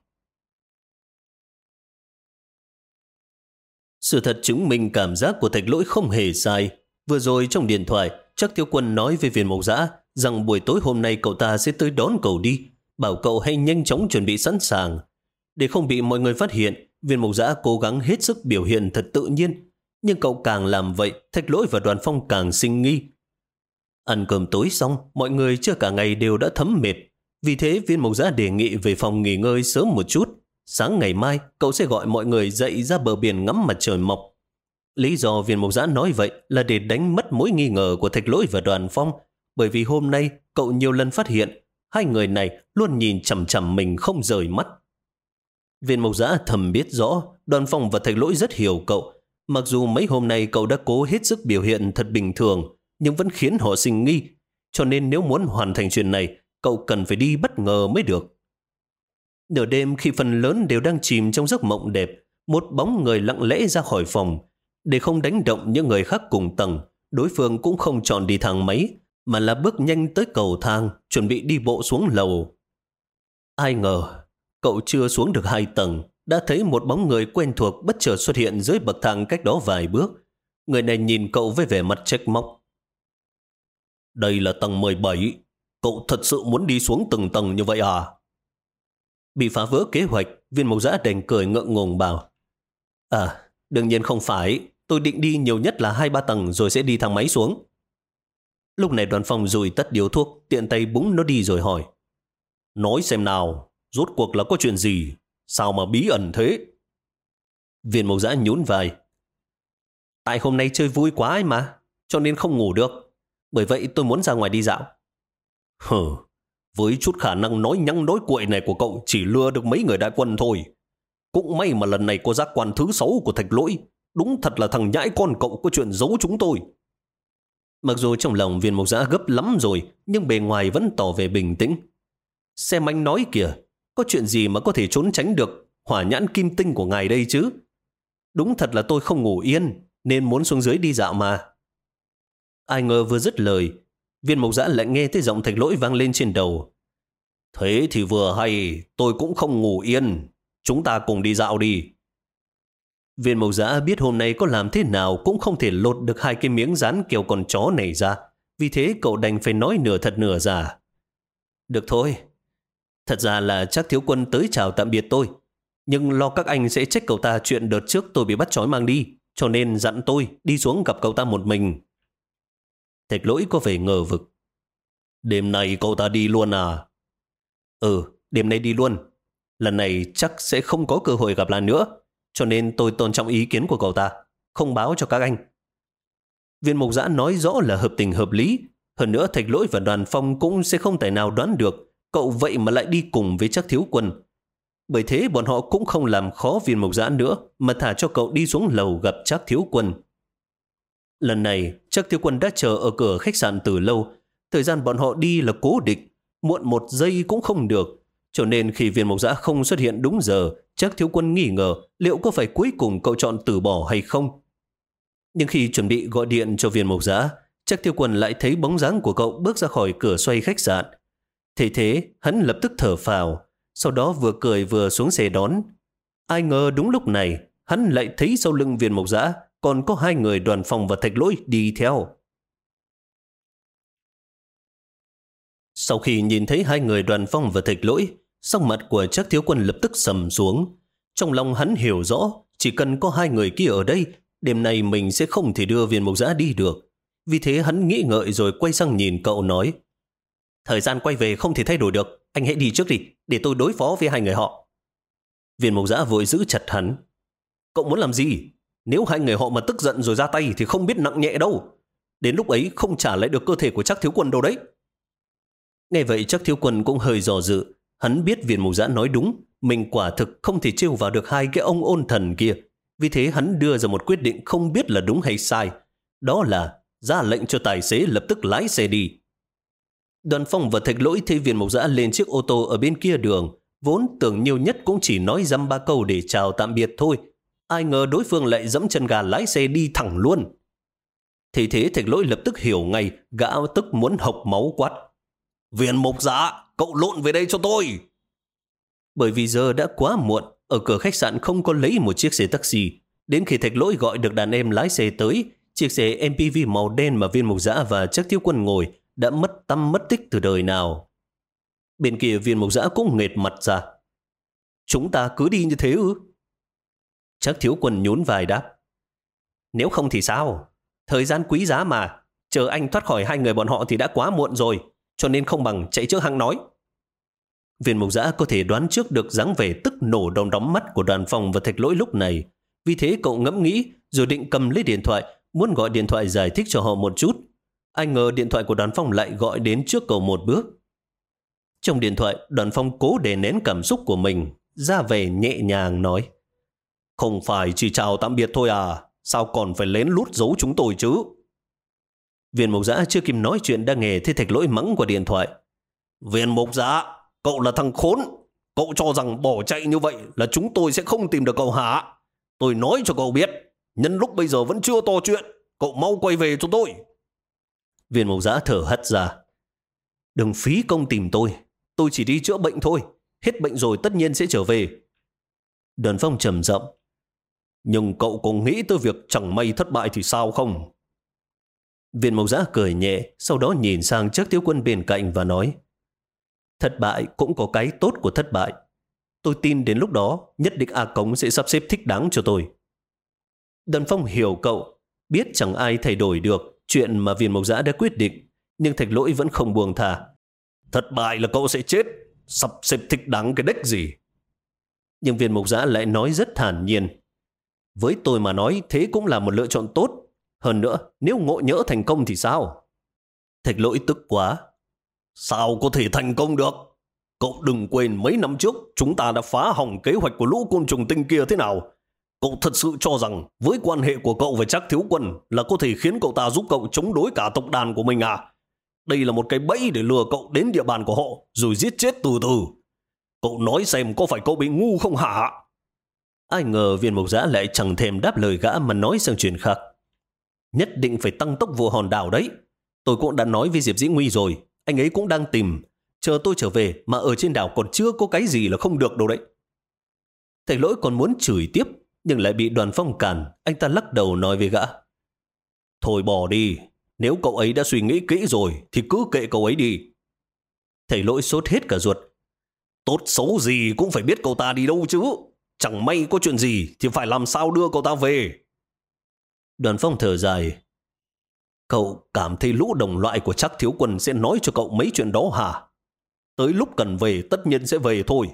Sự thật chứng minh cảm giác của thạch lỗi không hề sai. Vừa rồi trong điện thoại, chắc thiếu quân nói với viên mộc giã rằng buổi tối hôm nay cậu ta sẽ tới đón cậu đi, bảo cậu hãy nhanh chóng chuẩn bị sẵn sàng. Để không bị mọi người phát hiện, viên mộc giã cố gắng hết sức biểu hiện thật tự nhiên. Nhưng cậu càng làm vậy, thạch lỗi và đoàn phong càng sinh nghi. Ăn cơm tối xong, mọi người chưa cả ngày đều đã thấm mệt. Vì thế viên mộc giã đề nghị về phòng nghỉ ngơi sớm một chút. Sáng ngày mai, cậu sẽ gọi mọi người dậy ra bờ biển ngắm mặt trời mọc. Lý do viên mộc giã nói vậy là để đánh mất mối nghi ngờ của thạch lỗi và đoàn phong, bởi vì hôm nay cậu nhiều lần phát hiện hai người này luôn nhìn chầm chằm mình không rời mắt. Viên mộc giã thầm biết rõ đoàn phong và thạch lỗi rất hiểu cậu. Mặc dù mấy hôm nay cậu đã cố hết sức biểu hiện thật bình thường, nhưng vẫn khiến họ sinh nghi. Cho nên nếu muốn hoàn thành chuyện này, cậu cần phải đi bất ngờ mới được. Nửa đêm khi phần lớn đều đang chìm trong giấc mộng đẹp, một bóng người lặng lẽ ra khỏi phòng. Để không đánh động những người khác cùng tầng, đối phương cũng không chọn đi thang máy, mà là bước nhanh tới cầu thang, chuẩn bị đi bộ xuống lầu. Ai ngờ, cậu chưa xuống được hai tầng, đã thấy một bóng người quen thuộc bất chợt xuất hiện dưới bậc thang cách đó vài bước. Người này nhìn cậu với vẻ mặt trách móc. Đây là tầng 17, cậu thật sự muốn đi xuống từng tầng như vậy à? Bị phá vỡ kế hoạch, viên mộc giã đành cười ngượng ngùng bảo. À, đương nhiên không phải. Tôi định đi nhiều nhất là hai ba tầng rồi sẽ đi thang máy xuống. Lúc này đoàn phòng rùi tất điếu thuốc, tiện tay búng nó đi rồi hỏi. Nói xem nào, rốt cuộc là có chuyện gì? Sao mà bí ẩn thế? Viên mộc giã nhún vai. Tại hôm nay chơi vui quá ấy mà, cho nên không ngủ được. Bởi vậy tôi muốn ra ngoài đi dạo. Hừ, với chút khả năng nói nhăng nói cuội này của cậu chỉ lừa được mấy người đại quân thôi. Cũng may mà lần này có giác quan thứ sáu của thạch lỗi. Đúng thật là thằng nhãi con cậu có chuyện giấu chúng tôi. Mặc dù trong lòng viên mộc giã gấp lắm rồi, nhưng bề ngoài vẫn tỏ về bình tĩnh. Xem anh nói kìa, có chuyện gì mà có thể trốn tránh được hỏa nhãn kim tinh của ngài đây chứ? Đúng thật là tôi không ngủ yên, nên muốn xuống dưới đi dạo mà. Ai ngờ vừa dứt lời, viên mộc giã lại nghe thấy giọng thạch lỗi vang lên trên đầu. Thế thì vừa hay, tôi cũng không ngủ yên. Chúng ta cùng đi dạo đi. Viên mộc giã biết hôm nay có làm thế nào cũng không thể lột được hai cái miếng rán kiểu con chó này ra. Vì thế cậu đành phải nói nửa thật nửa giả. Được thôi. Thật ra là chắc thiếu quân tới chào tạm biệt tôi. Nhưng lo các anh sẽ trách cậu ta chuyện đợt trước tôi bị bắt trói mang đi. Cho nên dặn tôi đi xuống gặp cậu ta một mình. Thạch lỗi có vẻ ngờ vực. Đêm nay cậu ta đi luôn à? Ừ, đêm nay đi luôn. Lần này chắc sẽ không có cơ hội gặp lại nữa. Cho nên tôi tôn trọng ý kiến của cậu ta. Không báo cho các anh. Viên mục giã nói rõ là hợp tình hợp lý. Hơn nữa thạch lỗi và đoàn phong cũng sẽ không thể nào đoán được cậu vậy mà lại đi cùng với chắc thiếu quân. Bởi thế bọn họ cũng không làm khó viên mộc giã nữa mà thả cho cậu đi xuống lầu gặp chắc thiếu quân. Lần này, chắc thiếu quân đã chờ ở cửa khách sạn từ lâu. Thời gian bọn họ đi là cố định, muộn một giây cũng không được. Cho nên khi viên mộc giã không xuất hiện đúng giờ, chắc thiếu quân nghi ngờ liệu có phải cuối cùng cậu chọn từ bỏ hay không. Nhưng khi chuẩn bị gọi điện cho viên mộc giã, chắc thiếu quân lại thấy bóng dáng của cậu bước ra khỏi cửa xoay khách sạn. Thế thế, hắn lập tức thở phào, sau đó vừa cười vừa xuống xe đón. Ai ngờ đúng lúc này, hắn lại thấy sau lưng viên mộc giã còn có hai người đoàn phòng và thạch lỗi đi theo. Sau khi nhìn thấy hai người đoàn phong và thạch lỗi, sắc mặt của chắc thiếu quân lập tức sầm xuống. Trong lòng hắn hiểu rõ, chỉ cần có hai người kia ở đây, đêm nay mình sẽ không thể đưa viên mộc giã đi được. Vì thế hắn nghĩ ngợi rồi quay sang nhìn cậu nói, Thời gian quay về không thể thay đổi được, anh hãy đi trước đi, để tôi đối phó với hai người họ. Viên mộc giã vội giữ chặt hắn. Cậu muốn làm gì? Nếu hai người họ mà tức giận rồi ra tay thì không biết nặng nhẹ đâu. Đến lúc ấy không trả lại được cơ thể của chắc thiếu quân đâu đấy. Nghe vậy chắc thiếu quân cũng hơi dò dự. Hắn biết viên mục giã nói đúng, mình quả thực không thể trêu vào được hai cái ông ôn thần kia. Vì thế hắn đưa ra một quyết định không biết là đúng hay sai. Đó là ra lệnh cho tài xế lập tức lái xe đi. Đoàn phong và thạch lỗi thấy viên mộc giã lên chiếc ô tô ở bên kia đường, vốn tưởng nhiều nhất cũng chỉ nói dăm ba câu để chào tạm biệt thôi. Ai ngờ đối phương lại dẫm chân gà lái xe đi thẳng luôn. Thì thế thạch lỗi lập tức hiểu ngay, gã tức muốn hộc máu quát. Viên mộc giả cậu lộn về đây cho tôi. Bởi vì giờ đã quá muộn, ở cửa khách sạn không có lấy một chiếc xe taxi. Đến khi thạch lỗi gọi được đàn em lái xe tới, chiếc xe MPV màu đen mà viên mục giã và chắc thiếu quân ngồi đã mất tâm mất tích từ đời nào. Bên kia viên mục giã cũng nghệt mặt ra. Chúng ta cứ đi như thế ư? Chắc thiếu quân nhún vai đáp. Nếu không thì sao? Thời gian quý giá mà. Chờ anh thoát khỏi hai người bọn họ thì đã quá muộn rồi. Cho nên không bằng chạy trước hăng nói. Viên mục giã có thể đoán trước được dáng vẻ tức nổ đông đóng mắt của đoàn phòng và thạch lỗi lúc này. Vì thế cậu ngẫm nghĩ rồi định cầm lấy điện thoại, muốn gọi điện thoại giải thích cho họ một chút. Anh ngờ điện thoại của đoàn phong lại gọi đến trước cậu một bước. Trong điện thoại, đoàn phong cố để nén cảm xúc của mình, ra về nhẹ nhàng nói. Không phải chỉ chào tạm biệt thôi à, sao còn phải lén lút giấu chúng tôi chứ? Viên mục giã chưa kịp nói chuyện đang nghe thấy thạch lỗi mắng qua điện thoại. Viên mục giã, cậu là thằng khốn. Cậu cho rằng bỏ chạy như vậy là chúng tôi sẽ không tìm được cậu hả? Tôi nói cho cậu biết, nhân lúc bây giờ vẫn chưa to chuyện, cậu mau quay về cho tôi. Viên mộc giã thở hắt ra. Đừng phí công tìm tôi. Tôi chỉ đi chữa bệnh thôi. Hết bệnh rồi tất nhiên sẽ trở về. Đơn phong trầm rộng. Nhưng cậu có nghĩ tới việc chẳng may thất bại thì sao không? Viên mộc giã cười nhẹ, sau đó nhìn sang trước thiếu quân bên cạnh và nói Thất bại cũng có cái tốt của thất bại. Tôi tin đến lúc đó nhất định A Cống sẽ sắp xếp thích đáng cho tôi. Đần phong hiểu cậu, biết chẳng ai thay đổi được chuyện mà viên mộc giã đã quyết định, nhưng thạch lỗi vẫn không buông thả. Thất bại là cậu sẽ chết, sắp xếp thích đáng cái đếch gì. Nhưng viên mộc giã lại nói rất thản nhiên. Với tôi mà nói thế cũng là một lựa chọn tốt. Hơn nữa, nếu ngộ nhỡ thành công thì sao? Thạch lỗi tức quá. Sao có thể thành công được? Cậu đừng quên mấy năm trước chúng ta đã phá hỏng kế hoạch của lũ côn trùng tinh kia thế nào. Cậu thật sự cho rằng với quan hệ của cậu với chắc thiếu quân là có thể khiến cậu ta giúp cậu chống đối cả tộc đàn của mình à? Đây là một cái bẫy để lừa cậu đến địa bàn của họ rồi giết chết từ từ. Cậu nói xem có phải cậu bị ngu không hả? Ai ngờ viên mục giã lại chẳng thèm đáp lời gã mà nói sang chuyện khác. Nhất định phải tăng tốc vụ hòn đảo đấy. Tôi cũng đã nói với Diệp Dĩ Nguy rồi. Anh ấy cũng đang tìm. Chờ tôi trở về mà ở trên đảo còn chưa có cái gì là không được đâu đấy. Thầy lỗi còn muốn chửi tiếp nhưng lại bị đoàn phong cản, anh ta lắc đầu nói với gã. Thôi bỏ đi, nếu cậu ấy đã suy nghĩ kỹ rồi thì cứ kệ cậu ấy đi. Thầy lỗi sốt hết cả ruột. Tốt xấu gì cũng phải biết cậu ta đi đâu chứ. Chẳng may có chuyện gì thì phải làm sao đưa cậu ta về. Đoàn phong thở dài. Cậu cảm thấy lũ đồng loại của chắc thiếu quân sẽ nói cho cậu mấy chuyện đó hả? Tới lúc cần về tất nhiên sẽ về thôi.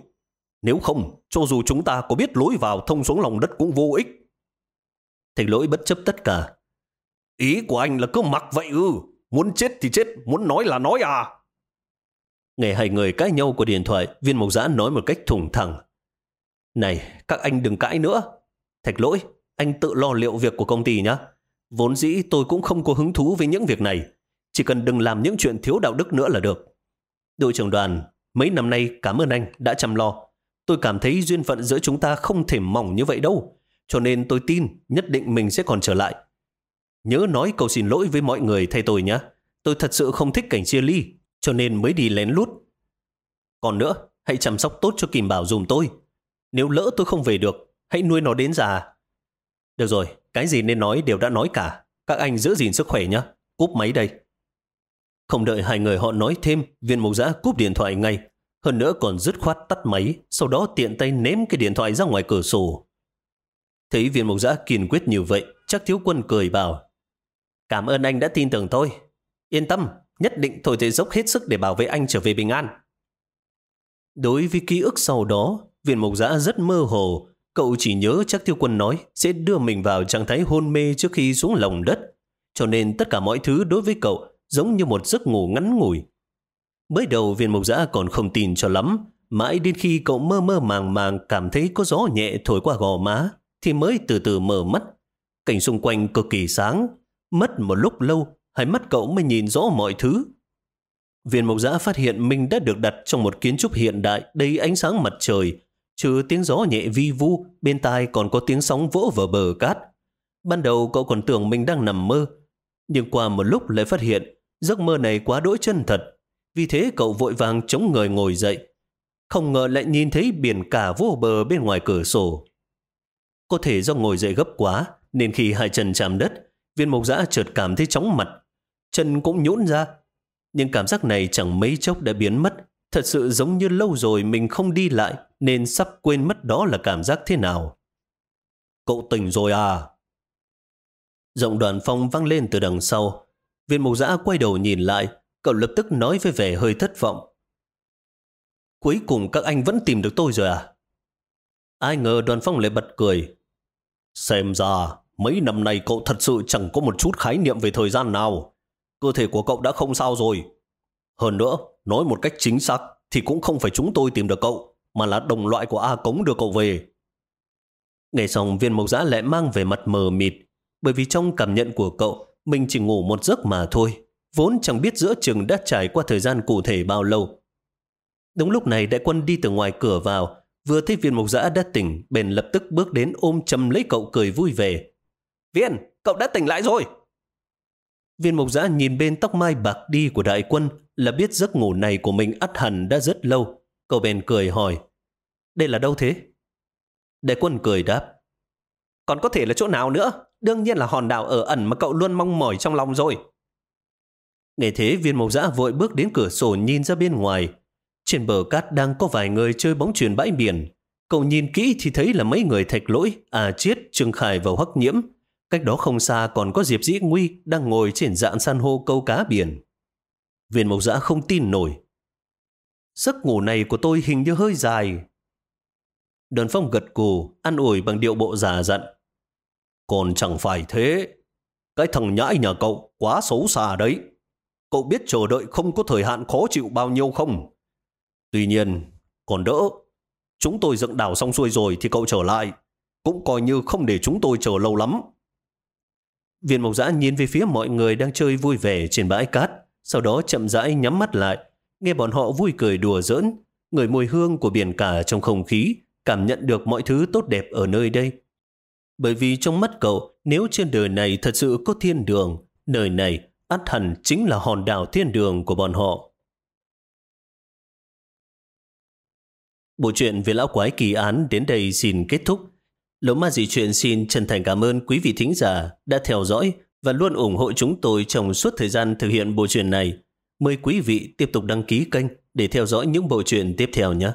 Nếu không, cho dù chúng ta có biết lối vào thông xuống lòng đất cũng vô ích. Thầy lỗi bất chấp tất cả. Ý của anh là cứ mặc vậy ư. Muốn chết thì chết, muốn nói là nói à. Nghe hai người cãi nhau của điện thoại, viên mộc giã nói một cách thủng thẳng. Này, các anh đừng cãi nữa. Thạch lỗi, anh tự lo liệu việc của công ty nhé. Vốn dĩ tôi cũng không có hứng thú với những việc này. Chỉ cần đừng làm những chuyện thiếu đạo đức nữa là được. Đội trưởng đoàn, mấy năm nay cảm ơn anh đã chăm lo. Tôi cảm thấy duyên phận giữa chúng ta không thể mỏng như vậy đâu. Cho nên tôi tin nhất định mình sẽ còn trở lại. Nhớ nói cầu xin lỗi với mọi người thay tôi nhé. Tôi thật sự không thích cảnh chia ly, cho nên mới đi lén lút. Còn nữa, hãy chăm sóc tốt cho Kim Bảo dùm tôi. Nếu lỡ tôi không về được, hãy nuôi nó đến già. Được rồi, cái gì nên nói đều đã nói cả. Các anh giữ gìn sức khỏe nhé. Cúp máy đây. Không đợi hai người họ nói thêm, viên mục giã cúp điện thoại ngay. Hơn nữa còn dứt khoát tắt máy, sau đó tiện tay ném cái điện thoại ra ngoài cửa sổ. Thấy viên mục giã kiên quyết như vậy, chắc thiếu quân cười bảo. Cảm ơn anh đã tin tưởng tôi. Yên tâm, nhất định tôi sẽ dốc hết sức để bảo vệ anh trở về bình an. Đối với ký ức sau đó, viên Mộc giã rất mơ hồ. Cậu chỉ nhớ chắc tiêu quân nói sẽ đưa mình vào trạng thái hôn mê trước khi xuống lòng đất. Cho nên tất cả mọi thứ đối với cậu giống như một giấc ngủ ngắn ngủi. Mới đầu viên Mộc giã còn không tin cho lắm, mãi đến khi cậu mơ mơ màng màng cảm thấy có gió nhẹ thổi qua gò má, thì mới từ từ mở mắt. Cảnh xung quanh cực kỳ sáng, mất một lúc lâu, hai mắt cậu mới nhìn rõ mọi thứ. Viên mộc giã phát hiện mình đã được đặt trong một kiến trúc hiện đại đầy ánh sáng mặt trời, trừ tiếng gió nhẹ vi vu, bên tai còn có tiếng sóng vỗ vào bờ cát. Ban đầu cậu còn tưởng mình đang nằm mơ, nhưng qua một lúc lại phát hiện giấc mơ này quá đỗi chân thật. Vì thế cậu vội vàng chống người ngồi dậy. Không ngờ lại nhìn thấy biển cả vô bờ bên ngoài cửa sổ. Có thể do ngồi dậy gấp quá, nên khi hai chân chạm đất, viên mộc giã chợt cảm thấy chóng mặt. Chân cũng nhũn ra. Nhưng cảm giác này chẳng mấy chốc đã biến mất. Thật sự giống như lâu rồi mình không đi lại, nên sắp quên mất đó là cảm giác thế nào. Cậu tỉnh rồi à? Giọng đoàn phong vang lên từ đằng sau. Viên mục giã quay đầu nhìn lại, cậu lập tức nói với vẻ hơi thất vọng. Cuối cùng các anh vẫn tìm được tôi rồi à? Ai ngờ đoàn phong lại bật cười. Xem ra, mấy năm nay cậu thật sự chẳng có một chút khái niệm về thời gian nào. Cơ thể của cậu đã không sao rồi. Hơn nữa, nói một cách chính xác, thì cũng không phải chúng tôi tìm được cậu, mà là đồng loại của A Cống đưa cậu về. ngày xong viên mộc giã lại mang về mặt mờ mịt, bởi vì trong cảm nhận của cậu, mình chỉ ngủ một giấc mà thôi, vốn chẳng biết giữa chừng đã trải qua thời gian cụ thể bao lâu. Đúng lúc này đại quân đi từ ngoài cửa vào, vừa thấy viên mộc giã đã tỉnh, bèn lập tức bước đến ôm chầm lấy cậu cười vui vẻ. Viên, cậu đã tỉnh lại rồi! Viên mộc giã nhìn bên tóc mai bạc đi của đại quân là biết giấc ngủ này của mình ắt hẳn đã rất lâu. Cậu bèn cười hỏi, đây là đâu thế? Đại quân cười đáp, còn có thể là chỗ nào nữa? Đương nhiên là hòn đảo ở ẩn mà cậu luôn mong mỏi trong lòng rồi. Nghe thế viên mộc dã vội bước đến cửa sổ nhìn ra bên ngoài. Trên bờ cát đang có vài người chơi bóng chuyền bãi biển. Cậu nhìn kỹ thì thấy là mấy người thạch lỗi, à chiết, trương khải và hoắc nhiễm. Cách đó không xa còn có Diệp Dĩ Nguy đang ngồi trên dạng san hô câu cá biển. Viên mộc giã không tin nổi. Giấc ngủ này của tôi hình như hơi dài. Đoàn phong gật cù, ăn ủi bằng điệu bộ giả dặn. Còn chẳng phải thế. Cái thằng nhãi nhà cậu quá xấu xa đấy. Cậu biết chờ đợi không có thời hạn khó chịu bao nhiêu không? Tuy nhiên, còn đỡ. Chúng tôi dựng đảo xong xuôi rồi thì cậu trở lại. Cũng coi như không để chúng tôi chờ lâu lắm. Viên mộc giã nhìn về phía mọi người đang chơi vui vẻ trên bãi cát, sau đó chậm rãi nhắm mắt lại, nghe bọn họ vui cười đùa giỡn, người mùi hương của biển cả trong không khí, cảm nhận được mọi thứ tốt đẹp ở nơi đây. Bởi vì trong mắt cậu, nếu trên đời này thật sự có thiên đường, nơi này át hẳn chính là hòn đảo thiên đường của bọn họ. Bộ truyện về lão quái kỳ án đến đây xin kết thúc. Lỗ ma dị chuyện xin chân thành cảm ơn quý vị thính giả đã theo dõi và luôn ủng hộ chúng tôi trong suốt thời gian thực hiện bộ truyện này. Mời quý vị tiếp tục đăng ký kênh để theo dõi những bộ truyện tiếp theo nhé.